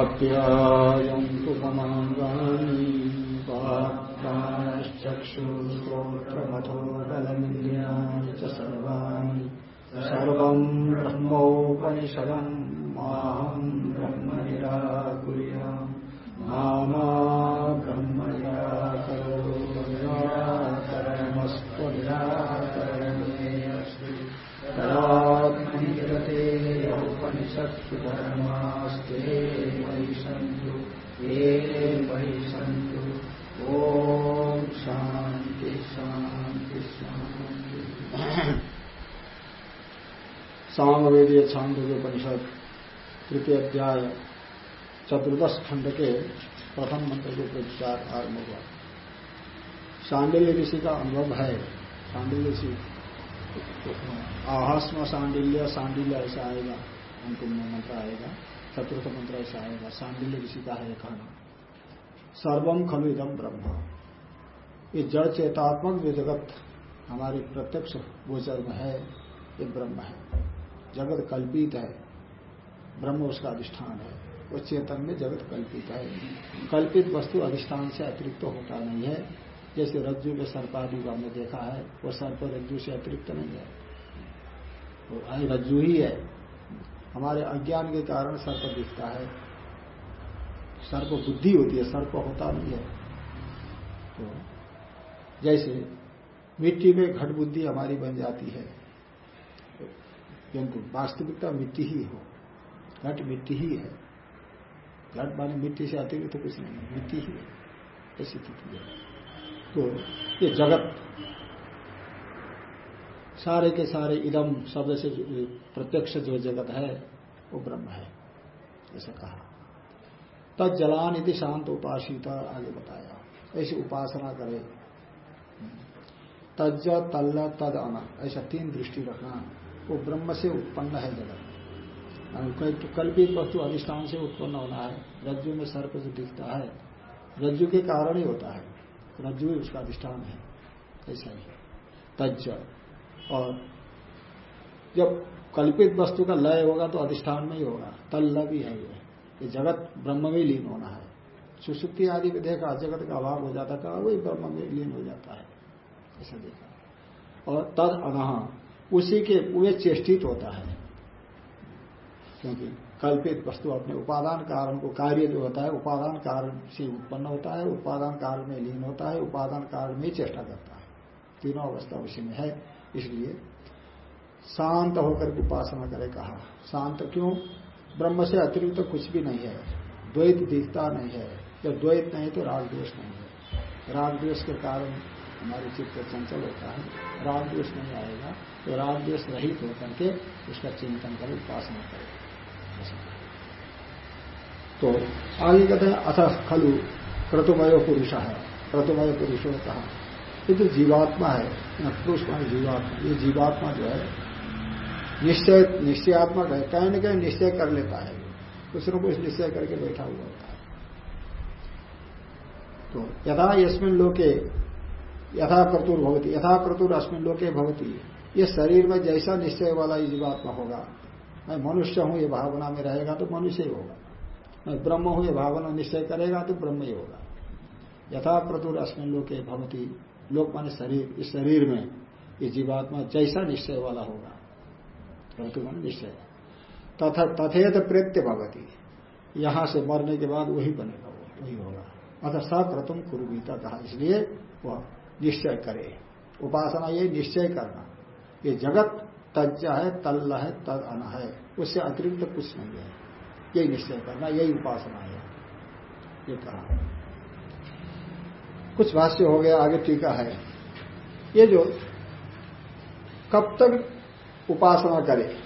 आप्यायन्तु ममाङ्गानि वाक्प्राणश्चक्षुश्रोत्रमथो बलमिन्द्रियाणि च सर्वाणि। सर्वम् ब्रह्म निराकुर्याम् मामा ब्रह्म निराकरो ॐ शान्ति शान्ति शान्ति सामवेदीय छांदोग्य उपनिषद, तृतीय अध्याय, चतुर्दश खंड के प्रथम मंत्र के विचार आरंभ हुआ। सांडिल्य ऋषि का अनुभव है। सांडिल्य ऋषि, आहास्म सांडिल्य सांडिल्य ऐसा आएगा अंतिम मंत्र आएगा। चतुर्थ मंत्र ऐसा आएगा सांडिल्य ऋषि का है कहना सर्वम खलु इदम ब्रह्म। ये जड़ चेतात्मक जो जगत हमारे प्रत्यक्ष गोचर में है, ये ब्रह्म है। जगत कल्पित है, ब्रह्म उसका अधिष्ठान है। वो चेतन में जगत कल्पित है। कल्पित वस्तु अधिष्ठान से अतिरिक्त तो होता नहीं है। जैसे रज्जु में सर्पादि का हमने देखा है, वो सर्प रज्जु से अतिरिक्त नहीं है। वो रज्जु ही है। हमारे अज्ञान के कारण सर्प दिखता है। सर्प बुद्धि होती है सर्प होता नहीं है। तो जैसे मिट्टी में घट बुद्धि हमारी बन जाती है, किंतु वास्तविकता मिट्टी ही हो। घट मिट्टी ही है। घट माने मिट्टी से आती अतिरिक्त तो कुछ नहीं है, मिट्टी ही है ऐसी स्थिति है। तो ये जगत, सारे के सारे इदम शब्द से प्रत्यक्ष जो जगत है, वो ब्रह्म है ऐसा कहा। तद जलान यदि शांत उपासिता आगे बताया। ऐसी उपासना करे। तज तल्ल तद आना ऐसा तीन दृष्टि रखना, वो ब्रह्म से उत्पन्न है जगत। कल्पित वस्तु अधिष्ठान से उत्पन्न होना है, रज्जु में सर्प जो दिखता है, रज्जु के कारण ही होता है। रज्जु ही उसका अधिष्ठान है, ऐसा ही। तज और जब कल्पित वस्तु का लय होगा तो अधिष्ठान में ही होगा। तल्ल भी है ये ये जगत ब्रह्म में लीन होना है। सुसुप्ति आदि में देखा, जगत का अभाव हो जाता कहा वही ब्रह्म में लीन हो जाता है। ऐसा देखा। और तद अनह, उसी के वे चेष्टित होता है। क्योंकि कल्पित वस्तु अपने उपादान कारण को कार्य जो होता है, उपादान कारण से उत्पन्न होता है, उपादान कारण में लीन होता है, उपादान कारण में चेष्टा करता है। तीनों अवस्था उसी में है, इसलिए शांत होकर उपासना करे कहा। शांत क्यों? ब्रह्म से अतिरिक्त तो कुछ भी नहीं है। द्वैत दिखता नहीं है। जब द्वैत नहीं तो राग द्वेष नहीं है। राग द्वेष के कारण हमारे चित्त चंचल होता है। राग द्वेष नहीं आएगा तो राग द्वेष रहित होकर के उसका चिंतन करे, उपासना करे। तो आगे कहते हैं, अथ खलु, क्रतुमय पुरुष। है क्रतुमय पुरुषों ने कहा। ये जो जीवात्मा है पुरुष जीवात्मा। ये जीवात्मा जो है निश्चय, निश्चयात्मक है। कहीं न कहीं निश्चय कर लेता है। कुछ न कुछ निश्चय करके बैठा हुआ होता है। तो यथा यशमिन लोके यथा क्रतुर भवती, यथा क्रतुर अस्मिन लोके भवती। ये शरीर में जैसा निश्चय वाला जीवात्मा होगा, मैं मनुष्य हूँ, ये भावना में रहेगा तो मनुष्य ही होगा। मैं ब्रह्म हूँ, ये भावना निश्चय करेगा तो ब्रह्म ही होगा। यथा प्रतुर अस्मिन लोके भवती। लोक माने शरीर, इस शरीर में ये जीवात्मा जैसा निश्चय वाला होगा। मान निश्चय तथा तथेत प्रेत्य भगवती यहाँ से मरने के बाद वही बनेगा वो, वही होगा। अतः सक्रतुम कुरुगीता कहा, इसलिए वह निश्चय करे। उपासना ये निश्चय करना। ये जगत तज है, तल्ल है, तद अन है। उससे अतिरिक्त कुछ नहीं है। यही निश्चय करना, यही उपासना है। ये कहा। कुछ भाष्य हो गया, आगे टीका है। ये जो कब तक उपासना करे।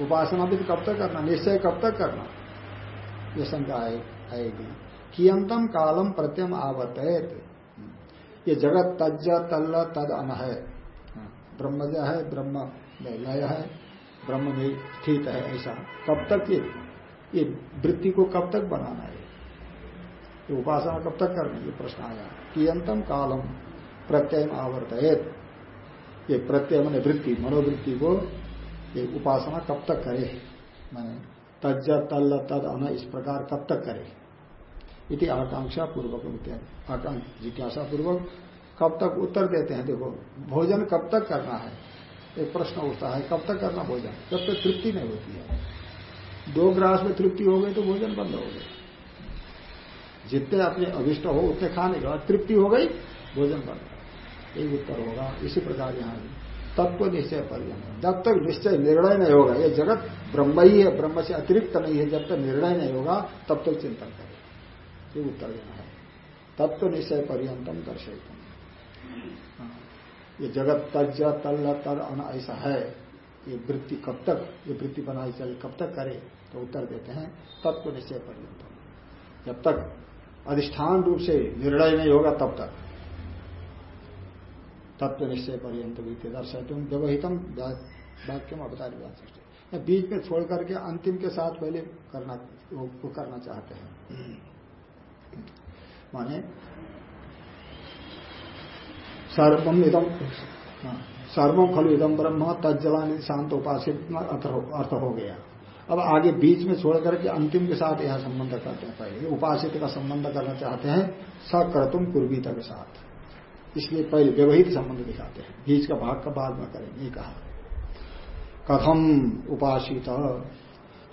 उपासना भी तो कब तक करना? निश्चय कब तक करना? ये शंका आएगी। कियंतम कालम प्रत्यम आवत ये जगत तज तल्ल, तद अन है। ब्रह्म है, ब्रह्म लय है, ब्रह्म में स्थित है ऐसा। कब तक ये ये वृत्ति को कब तक बनाना है? ये उपासना कब तक करनी? ये प्रश्न आया। कि अंतम कालम प्रत्यय आवर्त ये प्रत्यय मैंने वृत्ति, मनोवृत्ति को ये उपासना कब तक करे? मैंने तज तल तद, अन, इस प्रकार कब तक करे? इति आकांक्षा पूर्वक आकांक्षा, जिज्ञासा पूर्वक कब तक उत्तर देते हैं? देखो, भोजन कब तक करना है? एक प्रश्न उठता है, कब तक करना भोजन? जब तक तृप्ति नहीं होती है। दो ग्रास में तृप्ति हो गई तो भोजन बंद हो गया। जितने अपने अभिष्ट हो, उतने खाने के बाद तृप्ति हो गई, भोजन बंद। यही उत्तर होगा। इसी प्रकार यहाँ तत्व निश्चय पर्यंत। जब तक निश्चय निर्णय नहीं होगा, ये जगत ब्रह्म ही है ब्रह्म से अतिरिक्त नहीं है, जब तक निर्णय नहीं होगा, तब तक चिंतन करें। ये उत्तर देना है। तत्व निश्चय पर्यंतम दर्शयतम। हाँ। ये जगत तज तल तर, अन ऐसा है। ये वृत्ति कब तक, ये वृत्ति बनाई चले, कब तक करे तो उत्तर देते हैं तत्व निश्चय पर्यंतम। जब तक अधिष्ठान रूप से निर्णय नहीं होगा, तब तक। तत्व निश्चय पर्यंत भी दर्शन तुम व्यवहितम वाक्य में अवतारी बीच में छोड़ करके अंतिम के साथ पहले करना वो वो करना चाहते हैं। माने सर्वम इदम हाँ, सर्वम खलु इदम ब्रह्म तज्जलानी शांत उपासित अर्थ हो गया। अब आगे बीच में छोड़ करके अंतिम के साथ यह संबंध करते हैं। पहले उपासित का संबंध करना चाहते हैं सक्रतुम कुर्बीता के साथ। इसलिए पहले व्यवहित संबंध दिखाते हैं। बीच का भाग का बाद में करेंगे, ये कहा। कथम उपासित।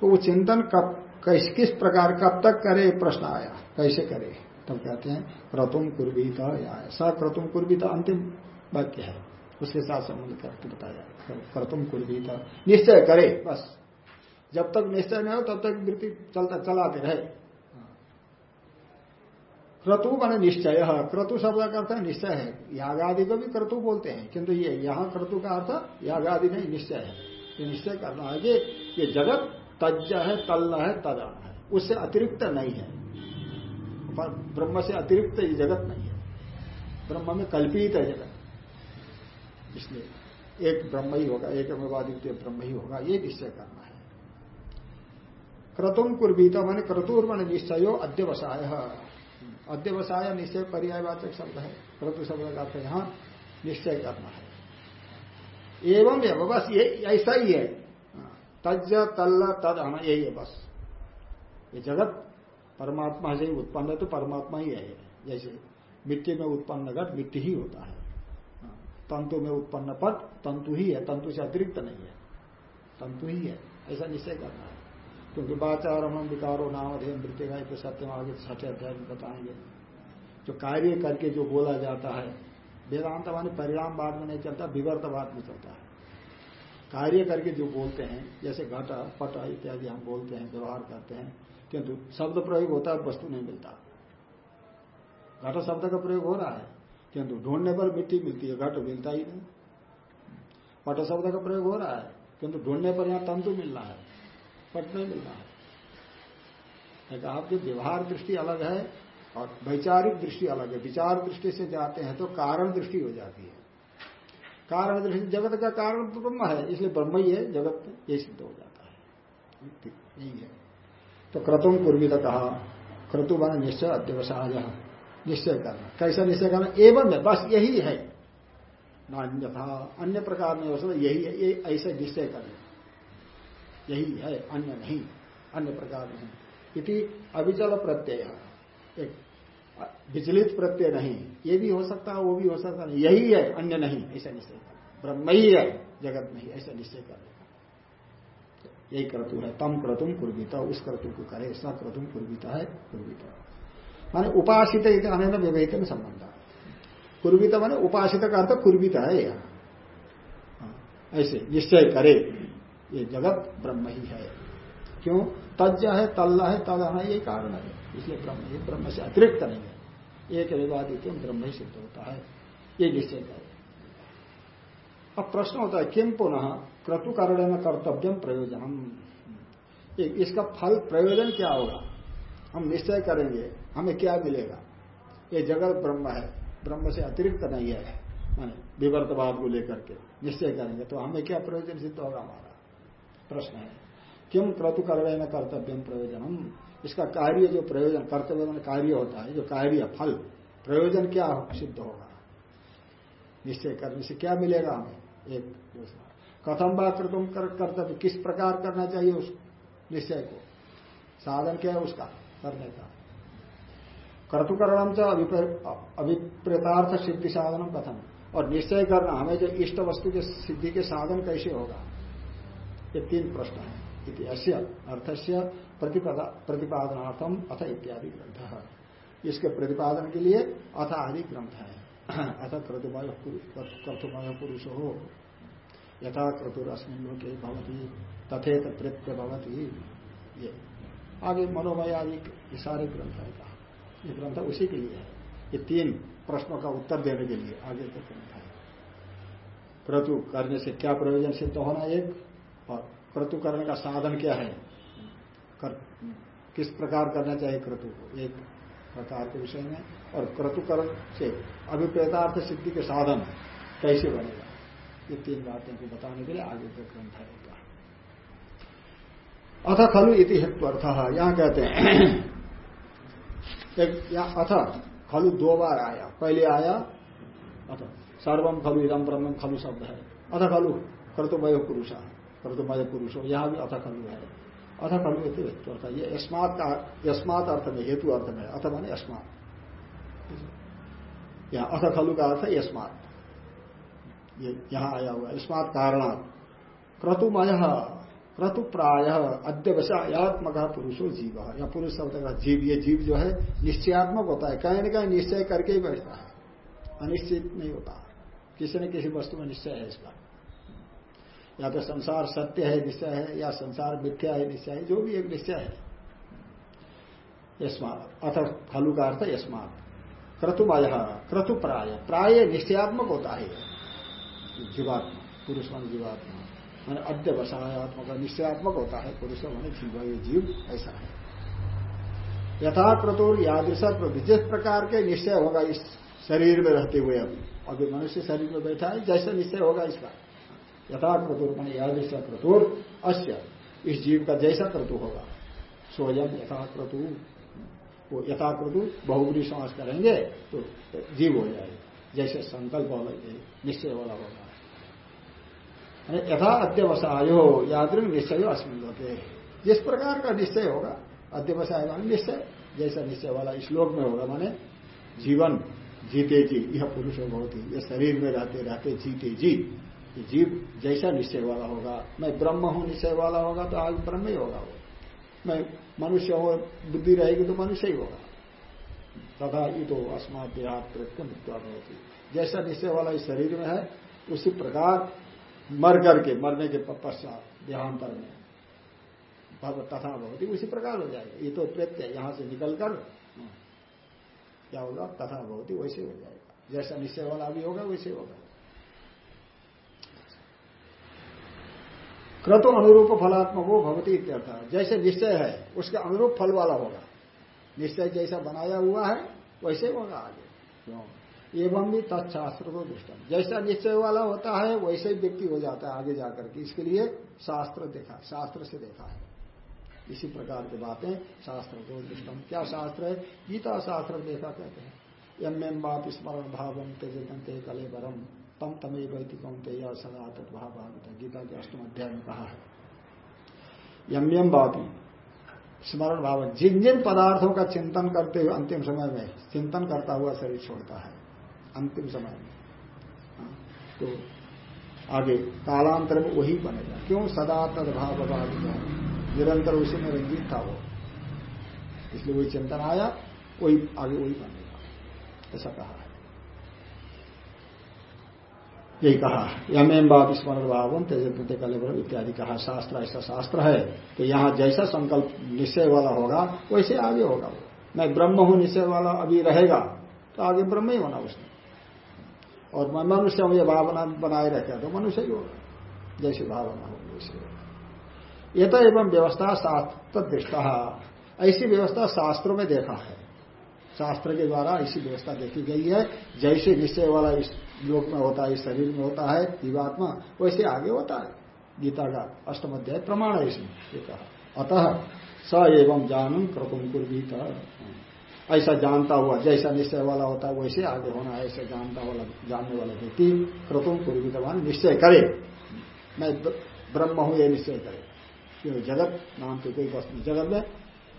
तो वो चिंतन कब, किस किस प्रकार कब तक करे, प्रश्न आया। कैसे करे? तब कहते हैं, क्रतुम कुर्बीत या सक्रतुम कुर्बीत अंतिम वाक्य है। उसके साथ संबंध करके बताया क्रतुम कुर्बीत निश्चय करे, बस। जब तक निश्चय नहीं हो, तब तक वृत्ति चलता, चलाते रहे। क्रतु माने निश्चय क्रतु शब्द का अर्थ है निश्चय है। याग आदि को भी क्रतु बोलते हैं, किंतु ये, यहाँ क्रतु का अर्थ याग आदि नहीं, निश्चय है। ये निश्चय करना है कि ये जगत तज है, तल्ल है तदान है। उससे अतिरिक्त नहीं है। ब्रह्म से अतिरिक्त ये जगत नहीं है। ब्रह्म में कल्पित है जगत। इसलिए एक ब्रह्म ही होगा, एक अमेवादित्य ब्रह्म ही होगा, ये निश्चय करना है। क्रतुम कुर्बीत मैंने क्रतुर मान निश्चयो अध्यवसाय अध्यवसाय निश्चय पर्यायवाचक शब्द है क्रतु शब्द का अर्थ यहाँ निश्चय करना है। एवं एवं बस ये, ऐसा ही है। तज तल्ल, तद हम यही है बस। ये जगत परमात्मा से ही उत्पन्न है तो परमात्मा ही है। जैसे मिट्टी में उत्पन्न घट मिट्टी ही होता है, तंतु में उत्पन्न पट तंतु ही है, तंतु से अतिरिक्त नहीं है। तंतु ही है, ऐसा निश्चय करना है। क्योंकि बाचारम विकारो नाम अध्ययन वृत्ति का सत्यम आगे छठे अध्याय में बताएँगे। जो कार्य करके जो बोला जाता है वेदांत माने परिणाम बाद में नहीं चलता, विवर्त बाद में चलता है। कार्य करके जो बोलते हैं, जैसे घट, पट इत्यादि हम बोलते हैं, व्यवहार करते हैं, किंतु शब्द प्रयोग होता है, वस्तु नहीं मिलता। घट शब्द का प्रयोग हो रहा है, किंतु ढूँढने पर मिट्टी मिलती है, घट मिलता ही नहीं। पट शब्द का प्रयोग हो रहा है, किंतु ढूँढने पर यहाँ तंतु मिल रहा है। पट नहीं मिल रहा है आपकी व्यवहार दृष्टि अलग है और वैचारिक दृष्टि अलग है, विचार दृष्टि से जाते हैं तो कारण दृष्टि हो जाती है। कारण दृष्टि जगत का कारण तो ब्रह्म है, इसलिए ब्रह्म ही है, जगत ये सिद्ध हो जाता है। यही है। तो क्रतुम पूर्वी तो कहा क्रतु बना निश्चय अध्यवसाय निश्चय करना। कैसा निश्चय करना? एवं है, बस यही है। नान्यथा, अन्य प्रकार में यही है, ये ऐसे निश्चय करना। यही है अन्य नहीं अन्य प्रकार नहीं। इति अविचल प्रत्यय। एक विचलित प्रत्यय नहीं ये भी हो सकता है वो भी हो सकता नहीं। यही है अन्य नहीं ऐसा निश्चय कर। ब्रह्म ही है जगत नहीं ऐसा निश्चय कर। यही क्रतु है तम क्रतुम कुर्बिता उस क्रतु को करे स क्रतुम कुर्बिता है कुर्बिता माने उपासित अन्य विवेक में संबंध कुर्बिता माने उपासित का अर्थ कुर्बिता है। हाँ, ऐसे निश्चय करे। ये जगत ब्रह्म ही है। क्यों? तज है, तल्ला है तद है यही कारण है। इसलिए ब्रह्म ही, ब्रह्म से अतिरिक्त नहीं है। एक विवादित ब्रह्म ही सिद्ध होता है। ये निश्चय करे अब प्रश्न होता है किम पुनः क्रतुकरण में कर्तव्य प्रयोजन इसका फल प्रयोजन क्या होगा? हम निश्चय करेंगे, हमें क्या मिलेगा? ये जगत ब्रह्म है, ब्रह्म से अतिरिक्त नहीं है। माने विवर्तवाद को लेकर के निश्चय करेंगे तो हमें क्या प्रयोजन सिद्ध होगा हमारा? प्रश्न है। किम क्रतु कर्वे न कर्तव्य प्रयोजनम? इसका कार्य जो प्रयोजन, कर्तव्य कार्य होता है, जो कार्य फल, प्रयोजन क्या हो, सिद्ध होगा। निश्चय करने से क्या मिलेगा हमें? एक दूसरा। कथम बा कृतुम कर्तव्य, किस प्रकार करना चाहिए उस निश्चय को? साधन क्या है उसका? करने का। कर्तुकरणम च अभिप्रेतार्थ सिद्धि साधन कथम? और निश्चय करना, हमें जो इष्ट वस्तु के सिद्धि के साधन कैसे होगा? ये तीन प्रश्न है। इतिहास्य अर्थस्य प्रतिपादनार्थम, अथ इत्यादि ग्रंथ। इसके प्रतिपादन के लिए अथ आदि ग्रंथ है। अथ कर्तुमय पुरुष। हो यथा क्रतुर अस्मिन लोके भवती तथे प्रत्य भवती। ये। आगे मनोमय आदि ये सारे ग्रंथ है कहा। ये ग्रंथ उसी के लिए है। ये तीन प्रश्नों का उत्तर देने के लिए आगे का ग्रंथ है। क्रतु करने से क्या प्रयोजन सिद्ध होना एक? क्रतु करने का साधन क्या है? कर, किस प्रकार करना चाहिए क्रतु को? एक प्रकार के विषय में और क्रतुकरण से अभिप्रेतार्थ सिद्धि के साधन कैसे बनेगा? ये तीन बातें को बताने के लिए आगे का ग्रंथ है अथ खलु इति हेतु अर्थ यहाँ कहते हैं एक अथ खलु दो बार आया। पहले आया अथ सर्वम खलु इदम ब्रह्म खलु शब्द है। अथ खलु कर्तुमय पुरुषा। कर्तुमय पुरुष हो यहाँ भी अथ खलु है। अथ खलु इति हेतु अर्थ, ये यस्मात अर्थ में, हेतु अर्थ में, अथ माने यस्मात। यहाँ अथ खलु का अर्थ यस्मात। ये यहाँ आया हुआ यस्मात कारणात्। क्रतुमय क्रतु प्राय अध्यवसायात्मक पुरुषो जीव। या पुरुष शब्द का जीव, ये जीव जो है, निश्चयात्मक होता है। कहीं ना कहीं निश्चय करके ही बैठता है। अनिश्चित नहीं होता। किसी न किसी वस्तु में निश्चय है इसका। या तो संसार सत्य है, निश्चय है, या संसार मिथ्या है, निश्चय है, जो भी एक निश्चय है। अथ खलु का अर्थ यस्मात। क्रतुमय क्रतु प्राय प्राय निश्चयात्मक होता है। जीवात्मा, पुरुष मान जीवात्मा। मैंने अद्य वसायात्मक, निश्चयात्मक होता है। पुरुष माने जीव, ये जीव, ऐसा है। यथा क्रतुर यादृश जिस प्रकार के निश्चय होगा इस शरीर में रहते हुए अभी। अभी मनुष्य शरीर में बैठा है, जैसा निश्चय होगा इसका। यथा क्रतुर मैंने यादृश क्रतुर अश्य इस जीव का जैसा क्रतु होगा। स्वयं यथा क्रतु, वो यथा क्रतु, बहुबरी समाज करेंगे तो जीव हो जाएगा। जैसे संकल्प वाला निश्चय वाला होगा। यथा अध्यवसायो यादृग निश्चय अस्मिन लोके। जिस प्रकार का निश्चय होगा अध्यवसाय माने निश्चय, जैसा निश्चय वाला श्लोक में होगा, माने जीवन जीते जी यह पुरुष ही यह शरीर में रहते रहते जीते जी जीव जैसा निश्चय वाला होगा, मैं ब्रह्म हूँ, निश्चय वाला होगा तो आज ब्रह्म ही होगा वो। मैं मनुष्य हो बुद्धि रहेगी तो मनुष्य ही होगा। तथा ये तो अस्मात देहात प्रत्यम होती जैसा निश्चय वाला इस शरीर में है, उसी प्रकार मर करके, मरने के पश्चात देहांतर में तथा भवती, उसी प्रकार हो जाएगा। ये तो प्रत्यय, यहाँ से निकल कर क्या होगा? तथा भवती, वैसे हो जाएगा। जैसा निश्चय वाला भी होगा, वैसे होगा। क्रतो अनुरूप फलात्मक हो भवती इत्यर्थ जैसे निश्चय है, उसके अनुरूप फल वाला होगा। निश्चय जैसा बनाया हुआ है, वैसे होगा आगे। क्यों? एवं भी तत्शास्त्र को दृष्टम। जैसा निश्चय वाला होता है, वैसे ही व्यक्ति हो जाता है आगे जाकर के। इसके लिए शास्त्र देखा, शास्त्र से देखा है। इसी प्रकार की बातें शास्त्र को दृष्टम। क्या शास्त्र है? गीता शास्त्र देखा कहते हैं। यम एम बाप स्मरण भावम तेजते कले बरम तम तमे वैतिकम ते सदा तत्भाव गीता के अष्टम अध्याय में कहा है यम यम बापी स्मरण भाव। जिन जिन पदार्थों का चिंतन करते हुए अंतिम समय में चिंतन करता हुआ शरीर छोड़ता है अंतिम समय में। हाँ, तो आगे कालांतर में वही बनेगा। क्यों? सदा तदभाव बाधित निरंतर उसी में रंजीत था वो। इसलिए वही चिंतन आया वही आगे वही बनेगा। ऐसा कहा है यही कहा। यम एम बाप स्मरण भाव तेज कलेवर इत्यादि कहा। शास्त्र ऐसा शास्त्र है तो यहाँ जैसा संकल्प निश्चय वाला होगा, वैसे आगे होगा वो। मैं ब्रह्म हूँ, निश्चय वाला अभी रहेगा तो आगे ब्रह्म ही होना उसने। और मनुष्य में भावना बनाए है तो मनुष्य ही होगा। जैसी भावना हो वैसे ये तो एवं व्यवस्था शास्त्र दृष्टा ऐसी व्यवस्था शास्त्रों में देखा है। शास्त्र के द्वारा ऐसी व्यवस्था देखी गई है, जैसे निश्चय वाला लोक में होता है, शरीर में होता है, जीवात्मा, वैसे आगे होता है। गीता का अष्टम अध्याय प्रमाण है इसमें, ये कहा। अतः स एवं जानम क्रतुम कुर्वीत। ऐसा जानता हुआ, जैसा निश्चय वाला होता है, वैसे आगे होना है, ऐसा जानता वाला, जानने वाला व्यक्ति क्रतुम पूर्वितवान निश्चय करे। मैं ब्रह्म हूँ, ये निश्चय करे। जगत नाम की कोई वस्तु जगत में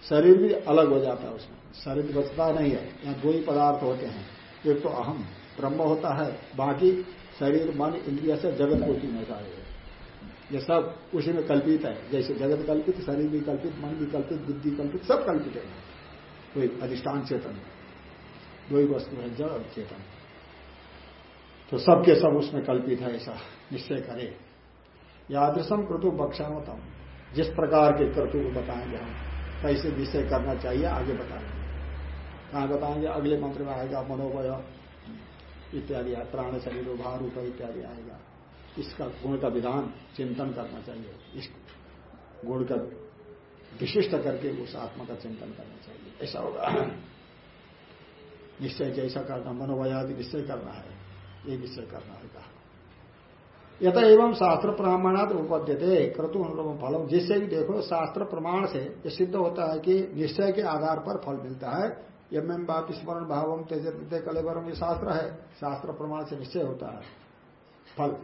शरीर भी अलग हो जाता है उसमें। शरीर बचता नहीं है। यहाँ दो ही पदार्थ होते हैं। एक तो अहम ब्रह्म होता है, बाकी शरीर, मन, इंद्रिया से जगत कोटि में सारे ये सब उसी में कल्पित है। जैसे जगत कल्पित, शरीर भी कल्पित, मन भी कल्पित, बुद्धि कल्पित, सब कल्पित है। कोई अधिष्ठान चेतन दो ही वस्तु है, जड़ और चेतन। तो सबके सब उसमें कल्पित है ऐसा निश्चय करे। यादृशम क्रतु बक्षावतम जिस प्रकार के क्रतु को बताएँगे हम कैसे निश्चय करना चाहिए, आगे बताएँगे। कहा बताएँगे? अगले मंत्र में आएगा मनोवय इत्यादि प्राण शरीर भार रूप इत्यादि आएगा। इसका गुण का विधान चिंतन करना चाहिए। इस गुण का विशिष्ट करके उस आत्मा का चिंतन करना चाहिए। ऐसा होगा। निश्चय जैसा करना, मनोवयादि निश्चय करना है। ये निश्चय करना है कहा। यथ एवं शास्त्र प्रमाणात उपद्यते क्रतु अनुरूप फलम। जिससे भी देखो, शास्त्र प्रमाण से ये सिद्ध होता है कि निश्चय के आधार पर फल मिलता है। यम एम बाप स्मरण भावम तेज कलेवरम ये शास्त्र है। शास्त्र प्रमाण से निश्चय होता है। फल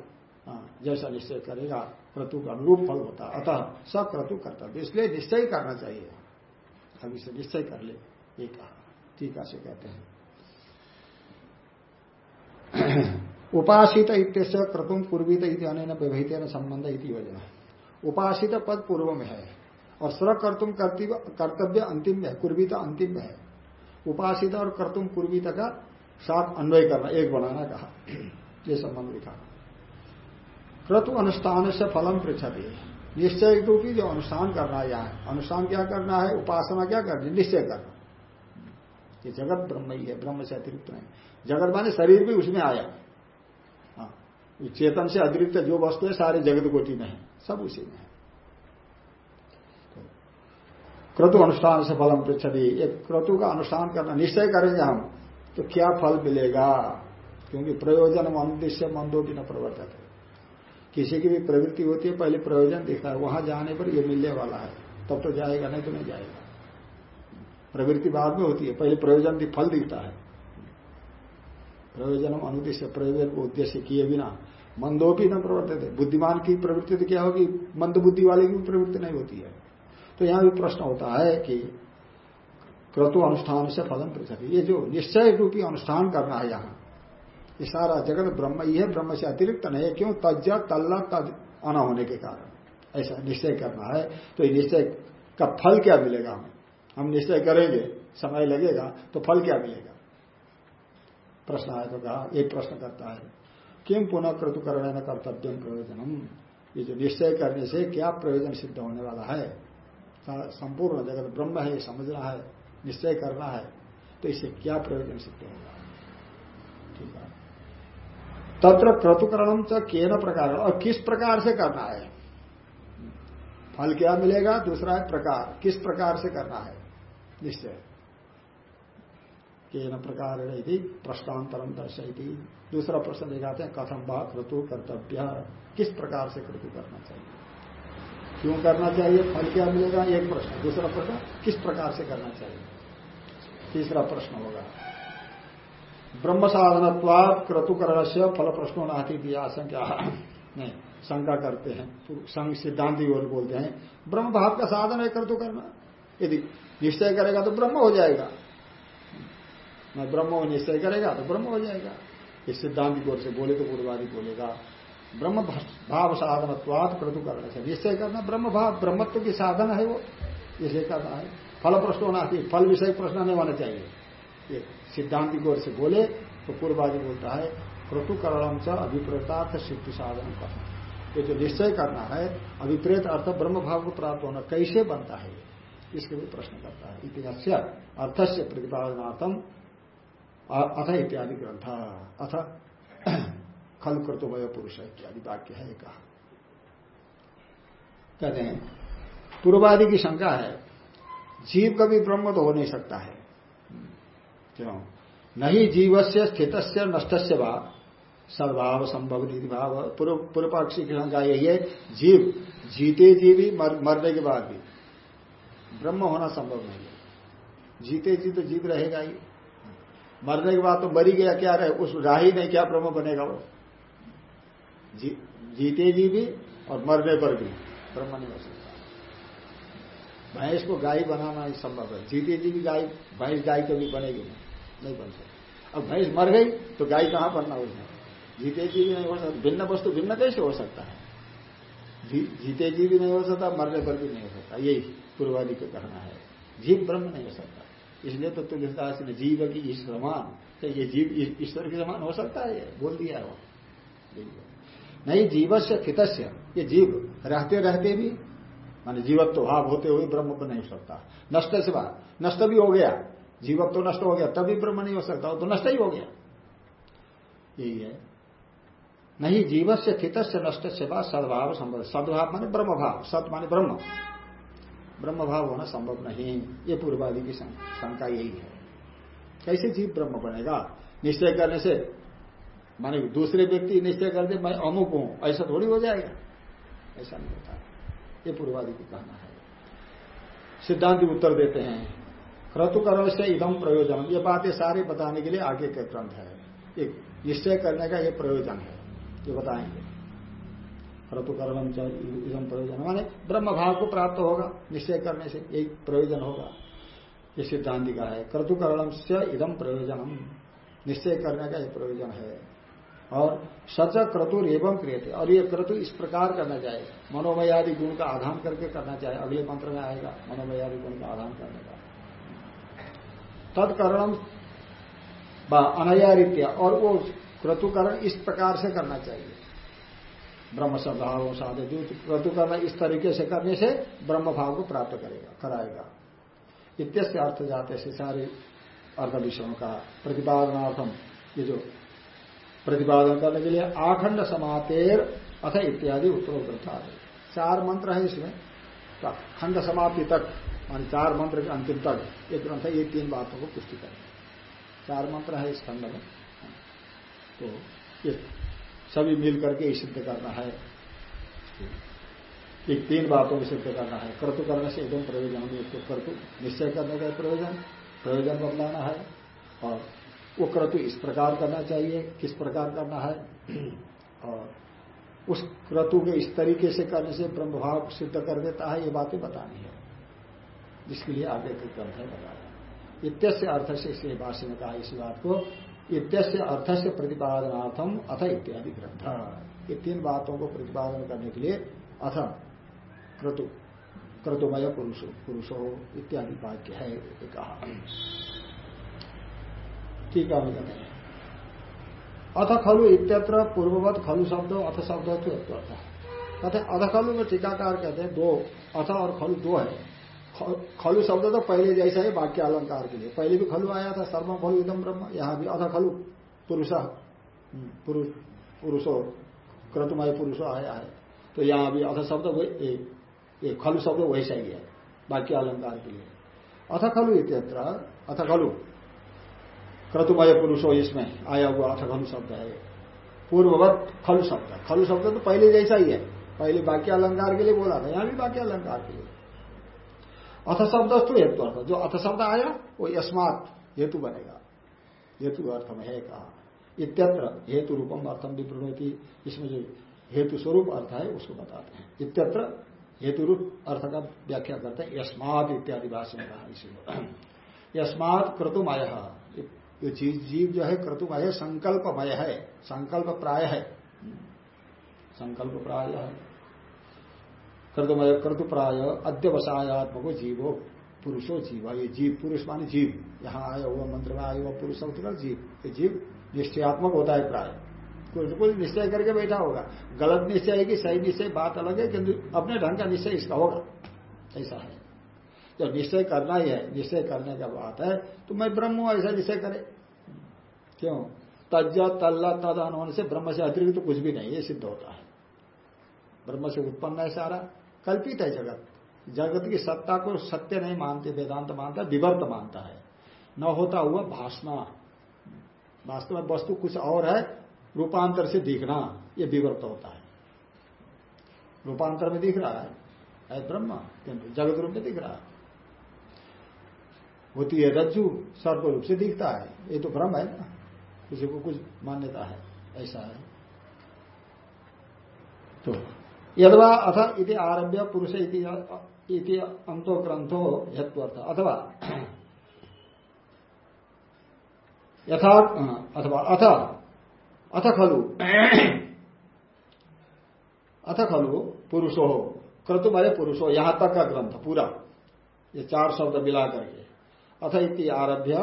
हाँ, जैसा निश्चय करेगा क्रतु का अनुरूप फल होता है। अतः सब क्रतु करता है इसलिए निश्चय करना चाहिए। अभी से निश्चय कर ले। कहा। टीका से कहते हैं। उपासित इत्यस्य क्रतुम पूर्वित अन्य व्यवहित संबंध इति योजना। उपासित पद पूर्व में है और स्र कर्तुम कर्तव्य अंतिम में है कुर्वित अंतिम में है। उपासित और कर्तुम पूर्वित का साथ अन्वय करना, एक बनाना कहा। ये संबंध लिखा। क्रतु अनुष्ठान से फलम पृछति निश्चय रूपी जो अनुष्ठान करना है, अनुष्ठान क्या करना है, उपासना क्या करनी निश्चय करना। ये जगत ब्रह्म ही है, ब्रह्म से अतिरिक्त नहीं। जगत माने शरीर भी उसमें आया। हाँ चेतन से अतिरिक्त जो वस्तु है, सारे जगत कोटि में है सब उसी में है तो, क्रतु अनुष्ठान से फलम पृछति एक क्रतु का अनुष्ठान करना निश्चय करेंगे हम तो क्या फल मिलेगा? क्योंकि प्रयोजन अनुद्देश्य मंदो भी न प्रवर्तित। है किसी की भी प्रवृत्ति होती है, पहले प्रयोजन दिखता है, वहाँ जाने पर यह मिलने वाला है। तब तो जाएगा, नहीं तो नहीं जाएगा। प्रवृत्ति बाद में होती है, पहले प्रयोजन फल दिखता है। प्रयोजन अनुद्देश्य प्रयोजन को उद्देश्य किए बिना मंदो भी न प्रवर्तित। है बुद्धिमान की प्रवृत्ति तो क्या होगी? मंद बुद्धि वाले की प्रवृत्ति नहीं होती है। तो यहाँ भी प्रश्न होता है कि क्रतु अनुष्ठान से फलन पृथक ये जो निश्चय रूपी अनुष्ठान करना है यहाँ, ये सारा जगत ब्रह्म ही है, ब्रह्म से अतिरिक्त नहीं है। क्यों? तज्जा तल्ला तद अना होने के कारण। ऐसा निश्चय करना है तो निश्चय का फल क्या मिलेगा हमें? हम निश्चय करेंगे, समय लगेगा तो फल क्या मिलेगा? प्रश्न आया तो कहा, एक प्रश्न करता है, किम पुनः क्रतुकरण कर्तव्य प्रयोजनम? ये जो निश्चय करने से क्या प्रयोजन सिद्ध होने वाला है? संपूर्ण जगत ब्रह्म है, समझना है, निश्चय करना है तो इससे क्या प्रयोजन सिद्ध होगा? ठीक है। तत्र क्रतुकरणम च केन प्रकार और किस प्रकार से करना है? फल क्या मिलेगा? दूसरा है प्रकार। किस प्रकार से करना है? निश्चय। के न प्रकार प्रश्नांतरम दर्शयती। दूसरा प्रश्न दिखाते हैं कथम बा क्रतु कर्तव्य? किस प्रकार से क्रतु करना चाहिए? क्यों करना चाहिए? फल क्या मिलेगा? एक प्रश्न। दूसरा प्रश्न, किस प्रकार से करना चाहिए? तीसरा प्रश्न होगा। ब्रह्म साधनत्वाद क्रतुकरण से फल प्रश्नों नाती दिया आशंका। नहीं, शंका करते हैं। सिद्धांति और बोलते हैं। ब्रह्म भाव का साधन है क्रतु करना। यदि निश्चय करेगा तो ब्रह्म हो जाएगा। मैं ब्रह्म निश्चय करेगा तो ब्रह्म हो जाएगा। इस सिद्धांत की ओर से बोले तो पूर्वादि बोलेगा। ब्रह्म भाव साधनत्वाद क्रतु करने से निश्चय करना ब्रह्म भाव ब्रह्मत्व की साधन है वो। इसलिए करना है। फल प्रश्न होना चाहिए फल विषय प्रश्न नहीं होना चाहिए। ये सिद्धांत की ओर से बोले तो पूर्वादि बोलता है क्रतुकरणम से अभिप्रेतार्थ सिद्धि साधन का ये जो निश्चय करना है, अभिप्रेत अर्थ ब्रह्म भाव को प्राप्त होना कैसे बनता है? इसके भी प्रश्न करता है। इतिहास अर्थ से अथ इत्यादि ग्रंथ। अथ खल वय पुरुष है इत्यादि वाक्य है कहा। कहते हैं पूर्वादि की शंका है जीव कभी ब्रह्म तो हो नहीं सकता है। क्यों? नहीं जीव से स्थित से नष्ट से सद्भाव संभव निधि भाव। पूर्व पक्षी की शंका यही है जीव जीते जी भी मर, मरने के बाद भी। ब्रह्म होना संभव नहीं है। जीते जी तो जीव रहेगा ही। मरने के बाद तो मरी गया क्या रहे? उस राही नहीं क्या ब्रह्म बनेगा वो? जी, जीते जी भी और मरने पर भी। ब्रह्म नहीं हो सकता भैंस को गाय बनाना ही संभव है। जीते जी भी गाय भैंस गाय कभी बनेगी नहीं। नहीं बन सकती। अब भैंस मर गई तो गाय कहाँ बनना उसमें जीते जी भी नहीं हो सकता। भिन्न वस्तु भिन्न कैसे हो सकता है? जीते जी भी नहीं हो सकता मरने पर भी नहीं हो सकता। यही पूर्वादि का कहना है। जीव ब्रह्म नहीं हो सकता। इसलिए तो तुलसीदास ने जीव की समान तो ये जीव ईश्वर के समान हो सकता है? बोल दिया वो। नहीं जीव से फित ये जीव। रहते रहते भी, माने जीवत्व तो भाव होते हुए ब्रह्म को नहीं हो सकता नष्ट से बात नष्ट भी हो गया। जीवत्व तो नष्ट हो गया तभी ब्रह्म नहीं हो सकता तो नष्ट ही हो गया। यही है। नहीं जीव से स्थित से नष्ट से बात सद्भाव संभव। सद्भाव माने ब्रह्म भाव। सत माने ब्रह्म। ब्रह्म भाव होना संभव नहीं। ये पूर्वादि की शंका यही है। कैसे जीव ब्रह्म बनेगा? निश्चय करने से माने दूसरे व्यक्ति निश्चय कर दे, मैं अमुक हूँ, ऐसा थोड़ी हो जाएगा। ऐसा नहीं होता। ये पूर्वादि की कहना है। सिद्धांत उत्तर देते हैं। क्रतुकरण से इदम प्रयोजन। ये बातें सारे बताने के लिए आगे के ग्रंथ है। एक निश्चय करने का ये प्रयोजन है। ये बताएँगे। क्रतुकर्म इदम प्रयोजन। माने ब्रह्म भाव को प्राप्त होगा, निश्चय करने से एक प्रयोजन होगा। ये सिद्धांति का है। क्रतुकर्म से इदम प्रयोजनम निश्चय करने का यह प्रयोजन है। और सच क्रतुर एवं क्रियते। और ये क्रतु इस प्रकार करना चाहिए। मनोमयादि गुण का आधान करके करना चाहिए। अगले मंत्र में आएगा, मनोमयादि गुण का आधान करने का। तत्कर्णम अनयारित्य और वो क्रतुकरण इस प्रकार से करना चाहिए। ब्रह्म स्वभाव साधे, जो क्रतुकरण इस तरीके से करने से ब्रह्म भाव को प्राप्त करेगा, कराएगा। इत्यस्य अर्थ जाते से सारे अर्थ विषयों का प्रतिपादनार्थम, ये जो प्रतिपादन करने के लिए आखंड समातेर अथ इत्यादि उत्तरोत्तर चार मंत्र है इसमें। तो खंड समाप्ति तक, मान चार मंत्र के अंतिम तक एक ग्रंथ है ये तीन बातों को पुष्टि करें। चार मंत्र है इस खंड में। तो ये सभी मिल करके सिद्ध करना है। एक तीन बातों को सिद्ध करना है। कर्तु करने से एकदम प्रयोजन होगी। उसको कर्तु निश्चय करने का प्रयोजन प्रयोजन बदलाना है। और वो क्रतु इस प्रकार करना चाहिए, किस प्रकार करना है। और उस क्रतु के इस तरीके से करने से ब्रह्म भाव सिद्ध कर देता है, ये बातें बतानी है। जिसके लिए आगे के ग्रंथ है बताया इत्यस्य अर्थ से इसलिए भाष्य ने कहा इसी बात को, इत्यस्य अर्थ से प्रतिपादनार्थम अथ इत्यादि ग्रंथ। ये तीन बातों को प्रतिपादन करने के लिए अथ क्रतु, क्रतुमय पुरुष, पुरुषो इत्यादि वाक्य है कहा। ठीक है कहते हैं। अथ खलु इत्यत्र पूर्ववत खलु शब्द अथ शब्द तो कहते अथ खलु में टीकाकार कहते हैं दो अथ और खलु दो है। खलु शब्द तो पहले जैसा ही वाक्य अलंकार के लिए। पहले भी खलु आया था सर्व खलु एकदम ब्रह्म यहाँ भी अथ खलु पुरुष हम्म, पुरुष क्रतुमय पुरुषो आया है। तो यहाँ भी अथ शब्द खलु शब्द वैसा ही है वाक्य अलंकार के लिए। अथ खलु इत्यत्र अथ खलु क्रतुमय पुरुषो इसमें आया हुआ अथ खलु शब्द है पूर्ववत खलु शब्द खलु शब्द तो पहले जैसा ही है। पहले वाक्य अलंकार के लिए बोला था, यहाँ भी वाक्य अलंकार के लिए। अथ शब्द तो हेतु अर्थ जो अथ शब्द आया, वो यस्मात हेतु बनेगा। हेतु अर्थ में है कहा। इत्यत्र हेतु रूपम अर्थम विप्रणति इसमें जो हेतु स्वरूप अर्थ है, उसको बताते हैं। इत्यत्र हेतु रूप अर्थ का व्याख्या करते हैं। यस्मात इत्यादि भाषा में कहा इसी यस्मात क्रतुमय। ये जीव जो है क्रतुमय संकल्पमय है, संकल्प प्राय है। संकल्प प्राय है। कर्तमय, कर्तु प्राय अध्यवसायात्म को जीवो, पुरुषो जीव, ये जीव, पुरुष माने जीव। यहाँ आया हुआ मंत्र में आया हुआ पुरुष होता जीव। ये जीव निश्चयात्मक होता है प्राय। कुछ कुछ निश्चय करके बैठा होगा। गलत निश्चय है कि सही निश्चय, बात अलग है, किंतु अपने ढंग का निश्चय इसका होगा। ऐसा है। जब निश्चय करना ही है, निश्चय करने का बात है। तो मैं ब्रह्म हूँ, ऐसा निश्चय करे। क्यों? तज तल्ला तद होने से ब्रह्म से अतिरिक्त तो कुछ भी नहीं, ये सिद्ध होता है। ब्रह्म से उत्पन्न है सारा। कल्पित है जगत। जगत की सत्ता को सत्य नहीं मानते, वेदांत मानता, विवर्त मानता है। न होता हुआ भाषणा वास्तव में वस्तु कुछ और है, रूपांतर से दिखना, ये विवर्त होता है। रूपांतर में दिख रहा है ब्रह्म जगत रूप में दिख रहा है। होती है रज्जु सर्व रूप से दिखता है। ये तो भ्रम है ना? किसी को कुछ मान्यता है, ऐसा है। तो यदवा अथ इति आरभ्य पुरुष इति अंतो ग्रंथो हेत्वर्थ अथवा, यथा, अथवा, अथ अथ खलु अथ खलु पुरुषो क्रतुमय पुरुषो, यहाँ तक का ग्रंथ पूरा। ये चार शब्द मिला करके। अथ इति आरभ्य